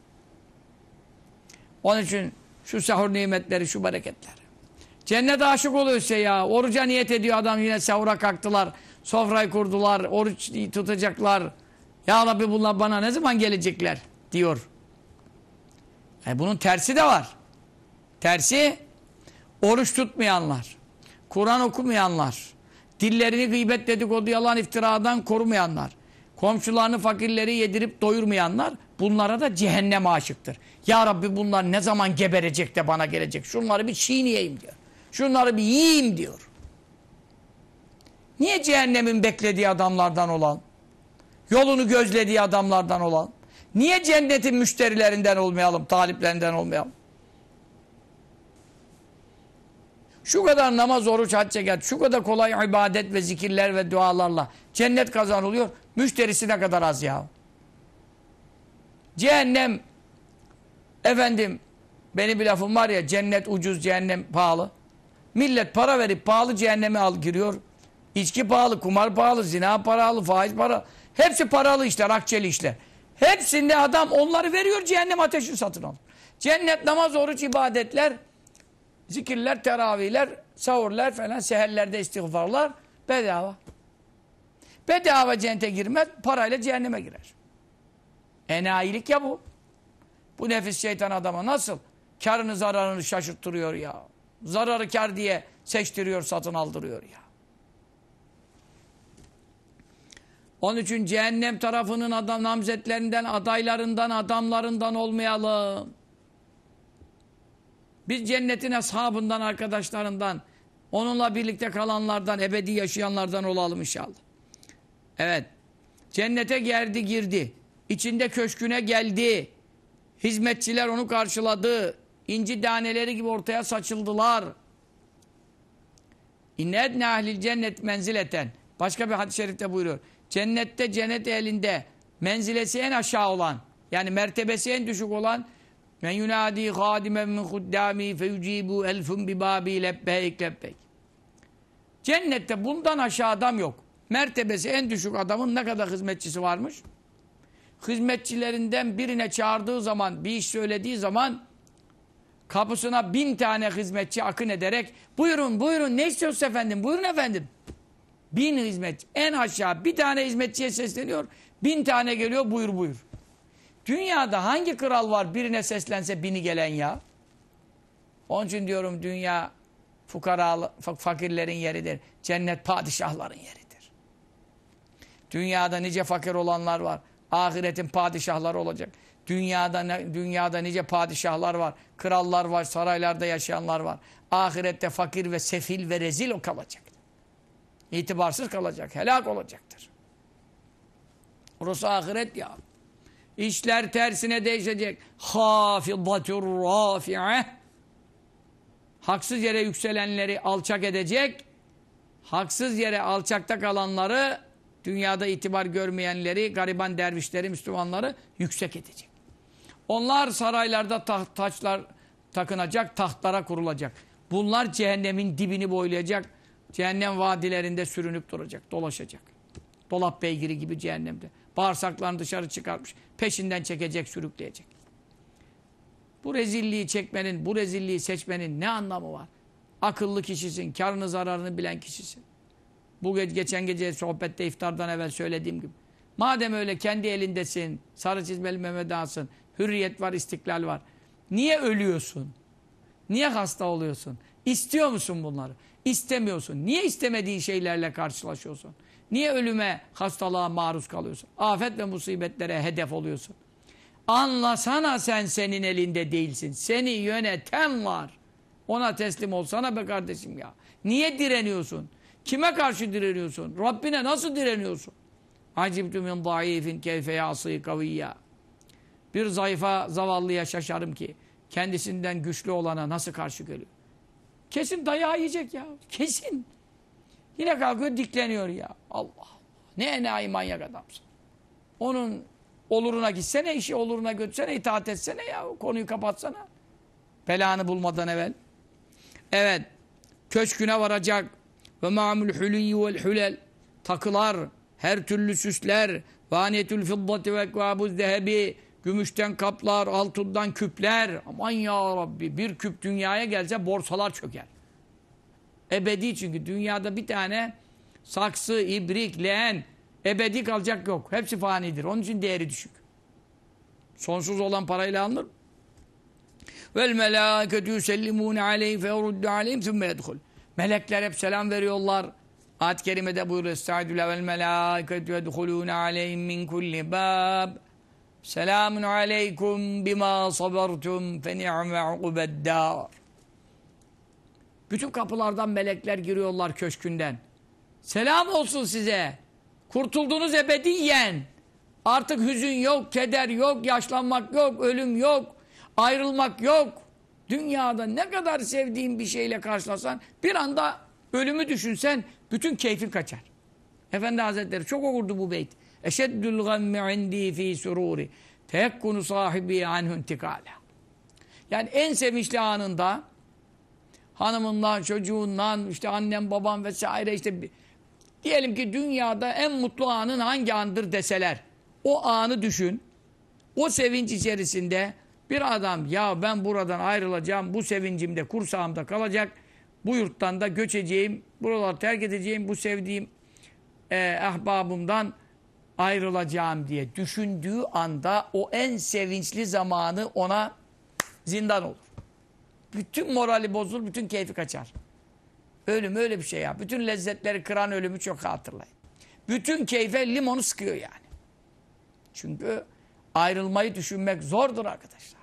S1: Onun için şu sahur nimetleri, şu bereketler. Cennet aşık oluyorsa ya. Oruca niyet ediyor adam yine sahura kalktılar. Sofrayı kurdular. Oruç tutacaklar. Ya Rabbi bunlar bana ne zaman gelecekler? Diyor. E bunun tersi de var. Tersi oruç tutmayanlar. Kur'an okumayanlar. Dillerini gıybet dedikodu yalan iftiradan korumayanlar. Komşularını fakirleri yedirip doyurmayanlar bunlara da cehennem aşıktır. Ya Rabbi bunlar ne zaman geberecek de bana gelecek. Şunları bir çiğneyeyim diyor. Şunları bir yiyeyim diyor. Niye cehennemin beklediği adamlardan olan? Yolunu gözlediği adamlardan olan? Niye cennetin müşterilerinden olmayalım, taliplerinden olmayalım? Şu kadar namaz, oruç, hac, çeker, şu kadar kolay ibadet ve zikirler ve dualarla cennet kazanılıyor. Müşterisi ne kadar az ya. Cehennem, efendim, benim bir lafım var ya, cennet ucuz, cehennem pahalı. Millet para verip pahalı cehenneme al giriyor. İçki pahalı, kumar pahalı, zina paralı, faiz para. Hepsi paralı işler, akçeli işler. Hepsinde adam onları veriyor, cehennem ateşini satın alır. Cennet, namaz, oruç, ibadetler, zikirler, teravihler, sahurlar falan, seherlerde istiğfarlar bedava. Bedava cennete girmez, parayla cehenneme girer. Enayilik ya bu. Bu nefis şeytan adama nasıl karını zararını şaşırttırıyor ya. Zararı kar diye seçtiriyor, satın aldırıyor ya. Onun için cehennem tarafının adam namzetlerinden, adaylarından, adamlarından olmayalım. Biz cennetin ashabından, arkadaşlarından, onunla birlikte kalanlardan, ebedi yaşayanlardan olalım inşallah. Evet. Cennete geldi, girdi. İçinde köşküne geldi. Hizmetçiler onu karşıladı. İnci taneleri gibi ortaya saçıldılar. İnne edne ahlil cennet menzileten. Başka bir hadis-i şerifte buyuruyor. Cennette cennet elinde menzilesi en aşağı olan yani mertebesi en düşük olan men yunadi hadimen min huddami feyucibu elfun bi babi lebbeyk lebbeyk. Cennette bundan aşağı adam yok. Mertebesi en düşük adamın ne kadar hizmetçisi varmış? Hizmetçilerinden birine çağırdığı zaman, bir iş söylediği zaman kapısına bin tane hizmetçi akın ederek buyurun buyurun ne istiyorsunuz efendim buyurun efendim. Bin hizmetçi en aşağı bir tane hizmetçiye sesleniyor bin tane geliyor buyur buyur. Dünyada hangi kral var birine seslense bini gelen ya? Onun için diyorum dünya fukaralı, fakirlerin yeridir. Cennet padişahların yeridir. Dünyada nice fakir olanlar var. Ahiretin padişahları olacak. Dünyada dünyada nice padişahlar var. Krallar var, saraylarda yaşayanlar var. Ahirette fakir ve sefil ve rezil o kalacak. İtibarsız kalacak, helak olacaktır. Orası ahiret ya. İşler tersine değişecek. Hafizatur rafi'e. Haksız yere yükselenleri alçak edecek. Haksız yere alçakta kalanları, dünyada itibar görmeyenleri, gariban dervişleri, Müslümanları yüksek edecek. Onlar saraylarda taht, taçlar takınacak, tahtlara kurulacak. Bunlar cehennemin dibini boylayacak. Cehennem vadilerinde sürünüp duracak, dolaşacak. Dolap beygiri gibi cehennemde. Bağırsaklarını dışarı çıkarmış. Peşinden çekecek, sürükleyecek. Bu rezilliği çekmenin, bu rezilliği seçmenin ne anlamı var? Akıllı kişisin, karını zararını bilen kişisin. Bu geçen gece sohbette iftardan evvel söylediğim gibi. Madem öyle kendi elindesin, sarı çizmeli Mehmet Ağasın, hürriyet var, istiklal var. Niye ölüyorsun? Niye hasta oluyorsun? İstiyor musun bunları? İstemiyorsun. Niye istemediğin şeylerle karşılaşıyorsun? Niye ölüme, hastalığa maruz kalıyorsun? Afet ve musibetlere hedef oluyorsun. Anlasana sen senin elinde değilsin. Seni yöneten var. Ona teslim olsana be kardeşim ya. Niye direniyorsun? Kime karşı direniyorsun? Rabbine nasıl direniyorsun? Acibtü min zayıfin keyfe yası kaviyya. Bir zayıfa, zavallıya şaşarım ki kendisinden güçlü olana nasıl karşı geliyor? Kesin dayağı yiyecek ya. Kesin. Yine kalkıyor dikleniyor ya. Allah Allah. Ne enayi manyak adamsın. Onun oluruna gitsene, işi oluruna götürsene, itaat etsene ya. Konuyu kapatsana. Belanı bulmadan evvel. Evet. Köşküne varacak. Ve ma'mul huliyyi vel hulel. Takılar, her türlü süsler, vaniyetül fiddati ve ekvabuz zehebi, gümüşten kaplar, altından küpler. Aman ya Rabbi bir küp dünyaya gelse borsalar çöker. Ebedi çünkü dünyada bir tane saksı, ibrik, leğen ebedi kalacak yok. Hepsi fanidir. Onun için değeri düşük. Sonsuz olan parayla alınır. Vel melâketü yusellimûne aleyhi fe yuruddu aleyhim sümme yedhul. Melekler hep selam veriyorlar. Ayet-i kerimede buyuruyor. Estaizu level melâketü yedhulûne aleyhim min kulli bâb. Selamun aleykum bima sabartum fe ni'me ubeddâr. Bütün kapılardan melekler giriyorlar köşkünden. Selam olsun size. Kurtuldunuz ebediyen. Artık hüzün yok, keder yok, yaşlanmak yok, ölüm yok, ayrılmak yok. Dünyada ne kadar sevdiğin bir şeyle karşılasan bir anda ölümü düşünsen bütün keyfin kaçar. Efendi Hazretleri çok okurdu bu beyt. Eşeddül gamme indi fi sururi teyakkunu sahibi anhu intikala. Yani en sevinçli anında hanımından, çocuğundan, işte annem, babam vesaire işte diyelim ki dünyada en mutlu anın hangi andır deseler o anı düşün. O sevinç içerisinde bir adam ya ben buradan ayrılacağım, bu sevincimde kursağımda kalacak, bu yurttan da göçeceğim, buraları terk edeceğim, bu sevdiğim e, ahbabımdan ayrılacağım diye düşündüğü anda o en sevinçli zamanı ona zindan olur. Bütün morali bozulur, bütün keyfi kaçar. Ölüm öyle bir şey ya. Bütün lezzetleri kıran ölümü çok hatırlayın. Bütün keyfe limonu sıkıyor yani. Çünkü ayrılmayı düşünmek zordur arkadaşlar.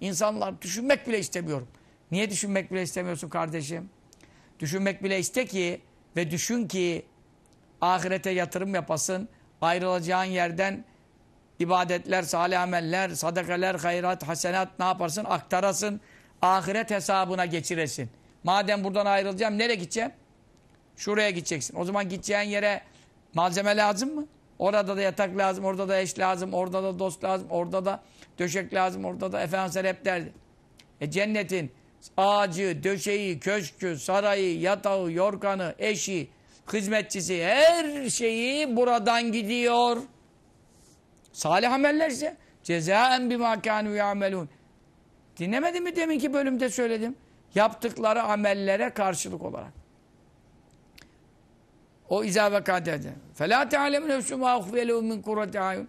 S1: İnsanlar düşünmek bile istemiyorum. Niye düşünmek bile istemiyorsun kardeşim? Düşünmek bile iste ki ve düşün ki ahirete yatırım yapasın. Ayrılacağın yerden ibadetler, salih ameller, sadakaler, hayrat, hasenat ne yaparsın? Aktarasın. Ahiret hesabına geçiresin. Madem buradan ayrılacağım nereye gideceğim? Şuraya gideceksin. O zaman gideceğin yere malzeme lazım mı? Orada da yatak lazım, orada da eş lazım, orada da dost lazım, orada da döşek lazım, orada da Efendimiz hep derdi. E cennetin ağacı, döşeği, köşkü, sarayı, yatağı, yorganı, eşi, hizmetçisi her şeyi buradan gidiyor. Salih ameller ise cezaen bima kanu yamelun. Dinlemedin mi deminki bölümde söyledim? Yaptıkları amellere karşılık olarak. O izave kaderde. Fela te'alemin nefsü ma uhvelehu min kurrati.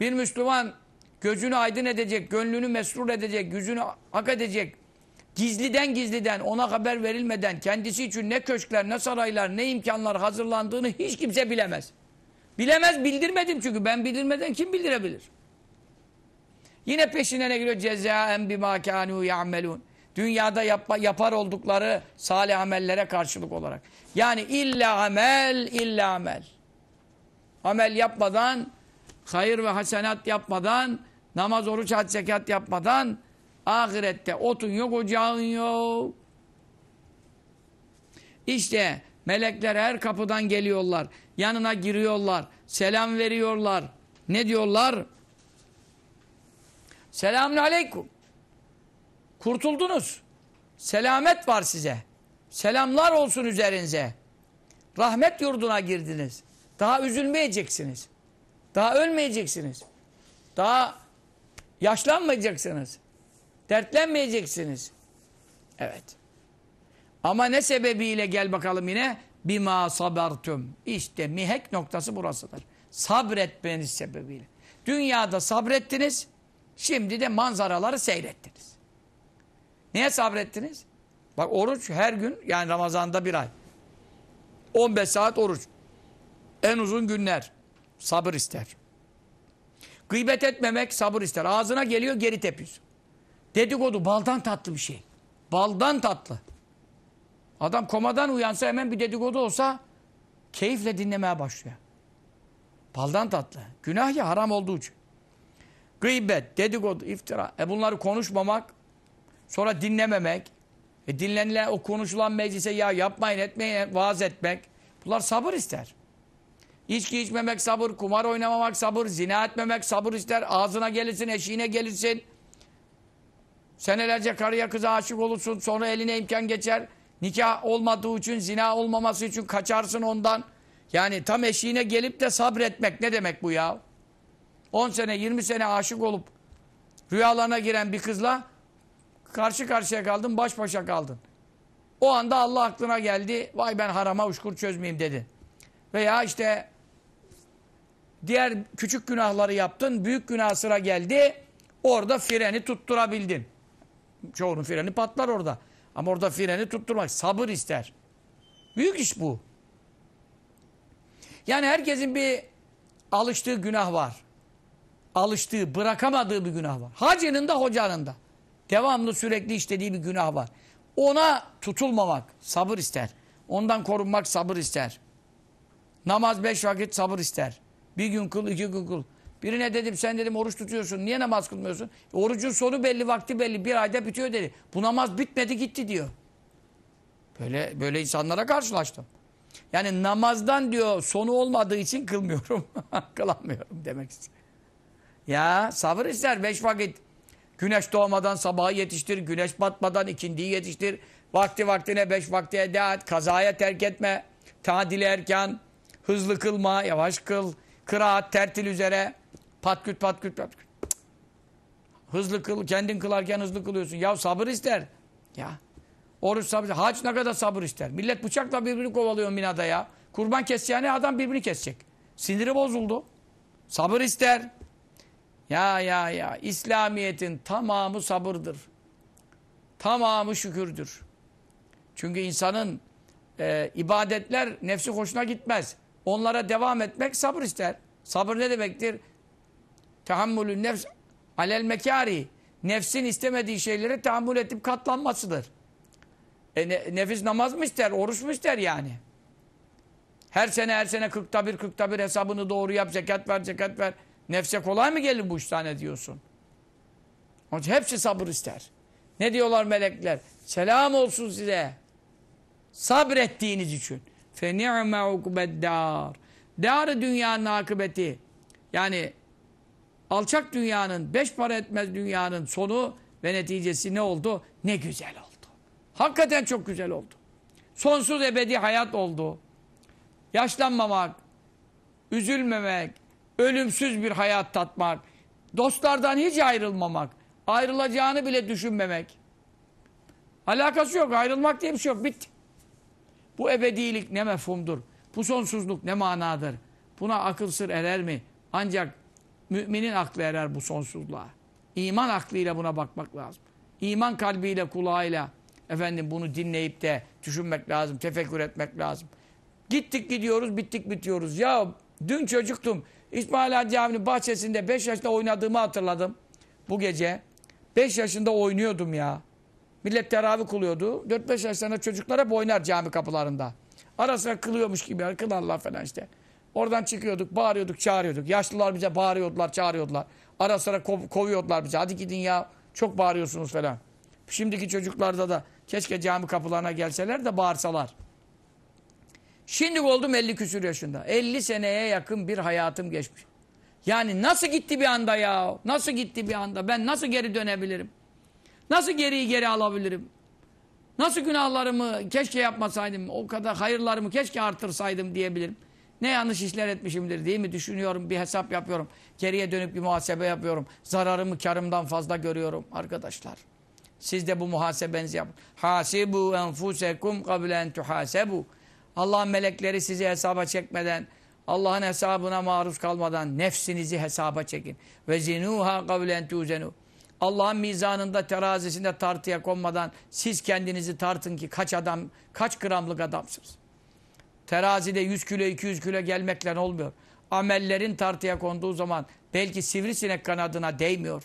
S1: Bir Müslüman gözünü aydın edecek, gönlünü mesrur edecek, yüzünü hak edecek Gizliden gizliden ona haber verilmeden kendisi için ne köşkler, ne saraylar, ne imkanlar hazırlandığını hiç kimse bilemez. Bilemez, bildirmedim çünkü ben bildirmeden kim bildirebilir? Yine peşine ne geliyor? Cezaen bima kânû ya'melûn. Dünyada yapma, yapar oldukları salih amellere karşılık olarak. Yani illa amel, illa amel. Amel yapmadan, hayır ve hasenat yapmadan, namaz, oruç, hac, zekat yapmadan, ahirette otun yok, ocağın yok. İşte melekler her kapıdan geliyorlar. Yanına giriyorlar. Selam veriyorlar. Ne diyorlar? Selamun aleyküm. Kurtuldunuz. Selamet var size. Selamlar olsun üzerinize. Rahmet yurduna girdiniz. Daha üzülmeyeceksiniz. Daha ölmeyeceksiniz. Daha yaşlanmayacaksınız. Dertlenmeyeceksiniz. Evet. Ama ne sebebiyle gel bakalım yine? Bima sabertum. İşte mihek noktası burasıdır. Sabretmeniz sebebiyle. Dünyada sabrettiniz. Şimdi de manzaraları seyrettiniz. Niye sabrettiniz? Bak oruç her gün yani Ramazan'da bir ay. 15 saat oruç. En uzun günler. Sabır ister. Gıybet etmemek sabır ister. Ağzına geliyor geri tepiyorsun. Dedikodu baldan tatlı bir şey. Baldan tatlı. Adam komadan uyansa hemen bir dedikodu olsa keyifle dinlemeye başlıyor. Baldan tatlı. Günah ya haram olduğu için. Gıybet, dedikodu, iftira. E bunları konuşmamak, sonra dinlememek. E dinlenilen o konuşulan meclise ya yapmayın etmeyin vaaz etmek. Bunlar sabır ister. İçki içmemek sabır, kumar oynamamak sabır, zina etmemek sabır ister. Ağzına gelirsin, eşiğine gelirsin. Senelerce karıya kıza aşık olursun. Sonra eline imkan geçer. Nikah olmadığı için, zina olmaması için kaçarsın ondan. Yani tam eşiğine gelip de sabretmek ne demek bu ya? 10 sene, 20 sene aşık olup rüyalarına giren bir kızla karşı karşıya kaldın, baş başa kaldın. O anda Allah aklına geldi. Vay ben harama uçkur çözmeyeyim dedi. Veya işte diğer küçük günahları yaptın. Büyük günah sıra geldi. Orada freni tutturabildin. Çoğunun freni patlar orada. Ama orada freni tutturmak sabır ister. Büyük iş bu. Yani herkesin bir alıştığı günah var. Alıştığı, bırakamadığı bir günah var. Hacının da hocanın da. Devamlı sürekli işlediği bir günah var. Ona tutulmamak sabır ister. Ondan korunmak sabır ister. Namaz beş vakit sabır ister. Bir gün kıl, iki gün kıl. Birine dedim sen dedim oruç tutuyorsun. Niye namaz kılmıyorsun? E, orucun sonu belli, vakti belli. Bir ayda bitiyor dedi. Bu namaz bitmedi gitti diyor. Böyle böyle insanlara karşılaştım. Yani namazdan diyor sonu olmadığı için kılmıyorum. Kılamıyorum demek istiyor. Ya sabır ister beş vakit. Güneş doğmadan sabahı yetiştir. Güneş batmadan ikindiyi yetiştir. Vakti vaktine beş vakti eda et. Kazaya terk etme. Tadil erken. Hızlı kılma. Yavaş kıl. Kıraat tertil üzere. Patküt patküt patküt. Hızlı kıl. Kendin kılarken hızlı kılıyorsun. Ya sabır ister. Ya. Oruç sabır. Hac ne kadar sabır ister. Millet bıçakla birbirini kovalıyor minada ya. Kurban keseceğine adam birbirini kesecek. Siniri bozuldu. Sabır ister. Ya ya ya. İslamiyet'in tamamı sabırdır. Tamamı şükürdür. Çünkü insanın e, ibadetler nefsi hoşuna gitmez. Onlara devam etmek sabır ister. Sabır ne demektir? Tahammülün nefs alel mekari. Nefsin istemediği şeylere tahammül edip katlanmasıdır. E, ne, nefis namaz mı ister? Oruç mu ister yani? Her sene her sene kırkta bir kırkta bir hesabını doğru yap. Zekat ver zekat ver. Nefse kolay mı gelir bu üç tane diyorsun? Onun için hepsi sabır ister. Ne diyorlar melekler? Selam olsun size. Sabrettiğiniz için. فَنِعْمَ عُقْبَ dar. Dar dünyanın akıbeti. Yani alçak dünyanın, beş para etmez dünyanın sonu ve neticesi ne oldu? Ne güzel oldu. Hakikaten çok güzel oldu. Sonsuz ebedi hayat oldu. Yaşlanmamak, üzülmemek, ölümsüz bir hayat tatmak, dostlardan hiç ayrılmamak, ayrılacağını bile düşünmemek. Alakası yok, ayrılmak diye bir şey yok, bitti. Bu ebedilik ne mefhumdur, bu sonsuzluk ne manadır, buna akıl sır erer mi? Ancak müminin aklı erer bu sonsuzluğa. İman aklıyla buna bakmak lazım. İman kalbiyle, kulağıyla, efendim bunu dinleyip de düşünmek lazım, tefekkür etmek lazım. Gittik gidiyoruz, bittik bitiyoruz. Ya dün çocuktum. İsmail Hacı bahçesinde 5 yaşında oynadığımı hatırladım. Bu gece. 5 yaşında oynuyordum ya. Millet teravih kılıyordu. 4-5 yaşlarında çocuklar hep oynar cami kapılarında. Ara sıra kılıyormuş gibi. Kılarlar falan işte. Oradan çıkıyorduk, bağırıyorduk, çağırıyorduk. Yaşlılar bize bağırıyordular, çağırıyordular. Ara sıra kov kovuyordular bize. Hadi gidin ya, çok bağırıyorsunuz falan. Şimdiki çocuklarda da keşke cami kapılarına gelseler de bağırsalar. Şimdi oldum 50 küsür yaşında. 50 seneye yakın bir hayatım geçmiş. Yani nasıl gitti bir anda ya? Nasıl gitti bir anda? Ben nasıl geri dönebilirim? Nasıl geriyi geri alabilirim? Nasıl günahlarımı keşke yapmasaydım, o kadar hayırlarımı keşke artırsaydım diyebilirim. Ne yanlış işler etmişimdir değil mi? Düşünüyorum, bir hesap yapıyorum. Geriye dönüp bir muhasebe yapıyorum. Zararımı karımdan fazla görüyorum arkadaşlar. Siz de bu muhasebenizi yapın. Hasibu enfusekum kable en tuhasebu. Allah'ın melekleri sizi hesaba çekmeden, Allah'ın hesabına maruz kalmadan nefsinizi hesaba çekin. Ve zinuha kavlen tuzenu. Allah'ın mizanında, terazisinde tartıya konmadan siz kendinizi tartın ki kaç adam, kaç gramlık adamsınız. Terazide 100 kilo, 200 kilo gelmekle olmuyor. Amellerin tartıya konduğu zaman belki sivrisinek kanadına değmiyor.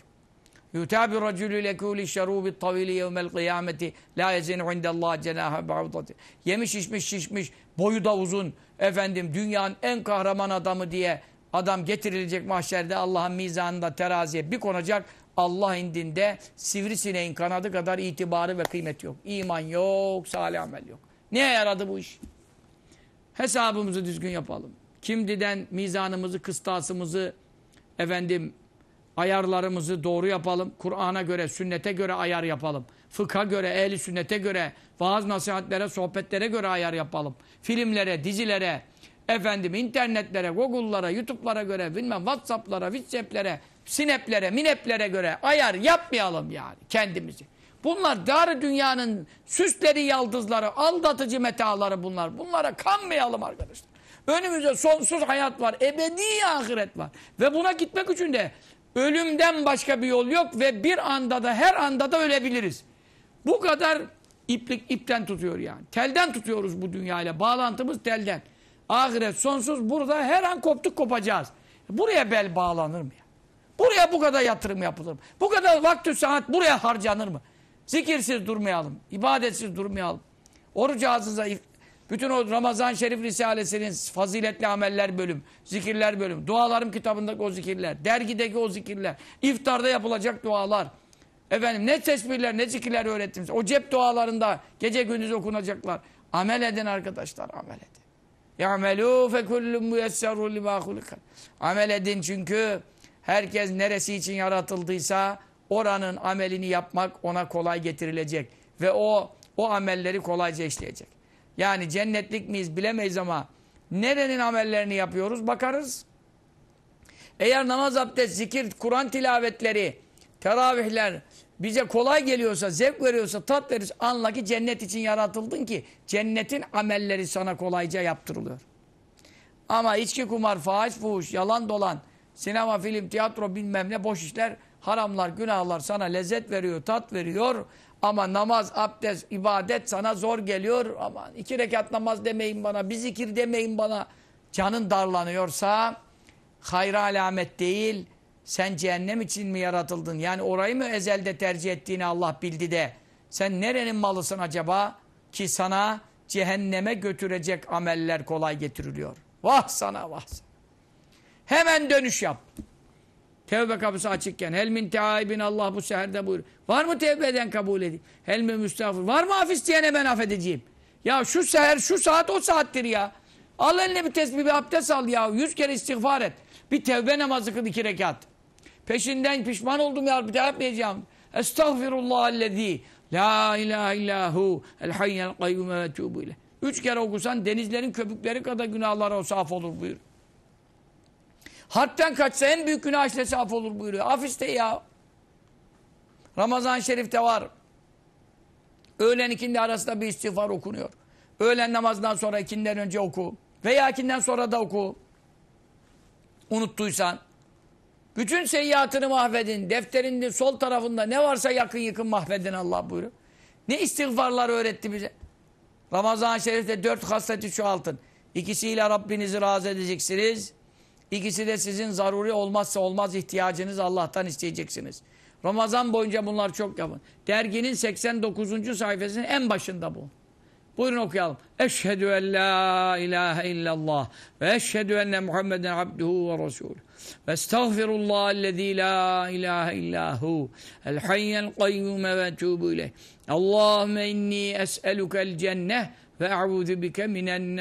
S1: Yutabi racülü lekûli şerûbi tavili yevmel kıyameti la yezinu indellâh cenâhe ba'udati. Yemiş içmiş şişmiş boyu da uzun efendim dünyanın en kahraman adamı diye adam getirilecek mahşerde Allah'ın mizanında teraziye bir konacak Allah indinde sivrisineğin kanadı kadar itibarı ve kıymeti yok. İman yok, salih amel yok. Neye yaradı bu iş? Hesabımızı düzgün yapalım. Kimdiden mizanımızı, kıstasımızı, efendim ayarlarımızı doğru yapalım. Kur'an'a göre, sünnete göre ayar yapalım. Fıkha göre, ehli sünnete göre, vaaz nasihatlere, sohbetlere göre ayar yapalım. Filmlere, dizilere, efendim internetlere, Google'lara, YouTube'lara göre, bilmem WhatsApp'lara, WhatsApp'lere, Snap'lere, Minep'lere göre ayar yapmayalım yani kendimizi. Bunlar dar dünyanın süsleri, yaldızları, aldatıcı metaları bunlar. Bunlara kanmayalım arkadaşlar. Önümüzde sonsuz hayat var, ebedi ahiret var. Ve buna gitmek için de ölümden başka bir yol yok ve bir anda da her anda da ölebiliriz. Bu kadar iplik ipten tutuyor yani. Telden tutuyoruz bu dünyayla. Bağlantımız telden. Ahiret sonsuz. Burada her an koptuk kopacağız. Buraya bel bağlanır mı ya? Buraya bu kadar yatırım yapılır mı? Bu kadar vakti saat buraya harcanır mı? Zikirsiz durmayalım. ibadetsiz durmayalım. Oruç ağzınıza bütün o Ramazan Şerif Risalesi'nin faziletli ameller bölüm, zikirler bölüm, dualarım kitabındaki o zikirler, dergideki o zikirler, iftarda yapılacak dualar. Efendim ne tesbihler ne zikirler öğrettiniz. O cep dualarında gece gündüz okunacaklar. Amel edin arkadaşlar amel edin. Ya'melû fekullum müyesserû limâ Amel edin çünkü herkes neresi için yaratıldıysa oranın amelini yapmak ona kolay getirilecek. Ve o o amelleri kolayca işleyecek. Yani cennetlik miyiz bilemeyiz ama nerenin amellerini yapıyoruz bakarız. Eğer namaz, abdest, zikir, Kur'an tilavetleri, teravihler bize kolay geliyorsa, zevk veriyorsa, tat verirse anla ki cennet için yaratıldın ki cennetin amelleri sana kolayca yaptırılıyor. Ama içki, kumar, fahiş, fuhuş, yalan dolan, sinema, film, tiyatro bilmem ne boş işler, haramlar, günahlar sana lezzet veriyor, tat veriyor. Ama namaz, abdest, ibadet sana zor geliyor. Aman iki rekat namaz demeyin bana, bir zikir demeyin bana. Canın darlanıyorsa hayra alamet değil. Sen cehennem için mi yaratıldın? Yani orayı mı ezelde tercih ettiğini Allah bildi de. Sen nerenin malısın acaba? Ki sana cehenneme götürecek ameller kolay getiriliyor. Vah sana vah sana. Hemen dönüş yap. Tevbe kapısı açıkken. Hel min teaibin Allah bu seherde buyur. Var mı tevbe eden kabul edeyim? Hel mi müstağfir? Var mı af isteyene ben affedeceğim? Ya şu seher şu saat o saattir ya. Al eline bir tesbih bir abdest al ya. Yüz kere istiğfar et. Bir tevbe namazı kıl iki rekat. Peşinden pişman oldum ya bir daha yapmayacağım. Estağfirullahallezî la ilahe illahu el hayyel kayyume ve tuğbu ile. Üç kere okusan denizlerin köpükleri kadar günahlara o saf olur buyur. Harpten kaçsa en büyük günah işlese af olur buyuruyor. Af iste ya. Ramazan-ı Şerif'te var. Öğlen ikindi arasında bir istiğfar okunuyor. Öğlen namazından sonra ikinden önce oku. Veya ikinden sonra da oku. Unuttuysan. Bütün seyyiatını mahvedin. Defterinin sol tarafında ne varsa yakın yıkın mahvedin Allah buyuruyor. Ne istiğfarlar öğretti bize. Ramazan-ı Şerif'te dört hasleti şu altın. İkisiyle Rabbinizi razı edeceksiniz. İkisi de sizin zaruri olmazsa olmaz ihtiyacınız Allah'tan isteyeceksiniz. Ramazan boyunca bunlar çok yapın. Derginin 89. sayfasının en başında bu. Buyurun okuyalım. Eşhedü en la ilahe illallah ve eşhedü enne Muhammeden abduhu ve resulü. Ve estağfirullah ellezî la ilahe illahu el hayyel kayyume ve tuğbu ileyh. Allahümme inni es'elukel cenneh ve e'udhu bike minen.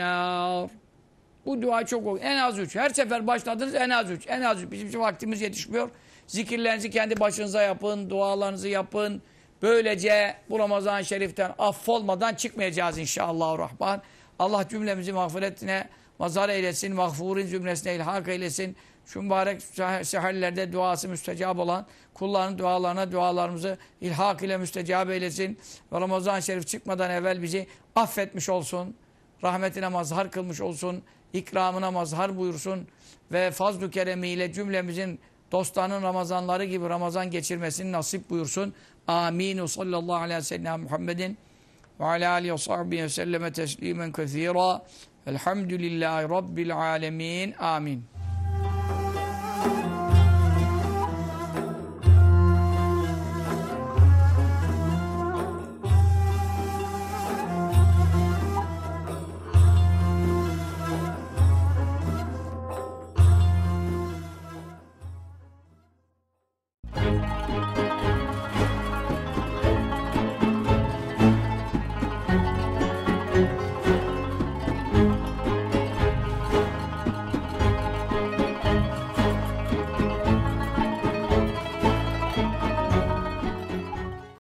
S1: Bu dua çok olur. En az üç. Her sefer başladınız en az üç. En az üç. Bizim için vaktimiz yetişmiyor. Zikirlerinizi kendi başınıza yapın. Dualarınızı yapın. Böylece bu Ramazan-ı Şerif'ten affolmadan çıkmayacağız inşallah. Rahman. Allah cümlemizi mağfiretine mazhar eylesin. Mağfurin zümresine ilhak eylesin. Şu mübarek sehallerde duası müstecab olan kulların dualarına dualarımızı ilhak ile müstecab eylesin. Ve Ramazan-ı Şerif çıkmadan evvel bizi affetmiş olsun. Rahmetine mazhar kılmış olsun ikramına mazhar buyursun ve fazl-ı keremiyle cümlemizin dostlarının Ramazanları gibi Ramazan geçirmesini nasip buyursun. Amin. Sallallahu aleyhi ve sellem Muhammedin ve ala alihi ve sahbihi ve selleme teslimen kethira. Elhamdülillahi Rabbil alemin. Amin.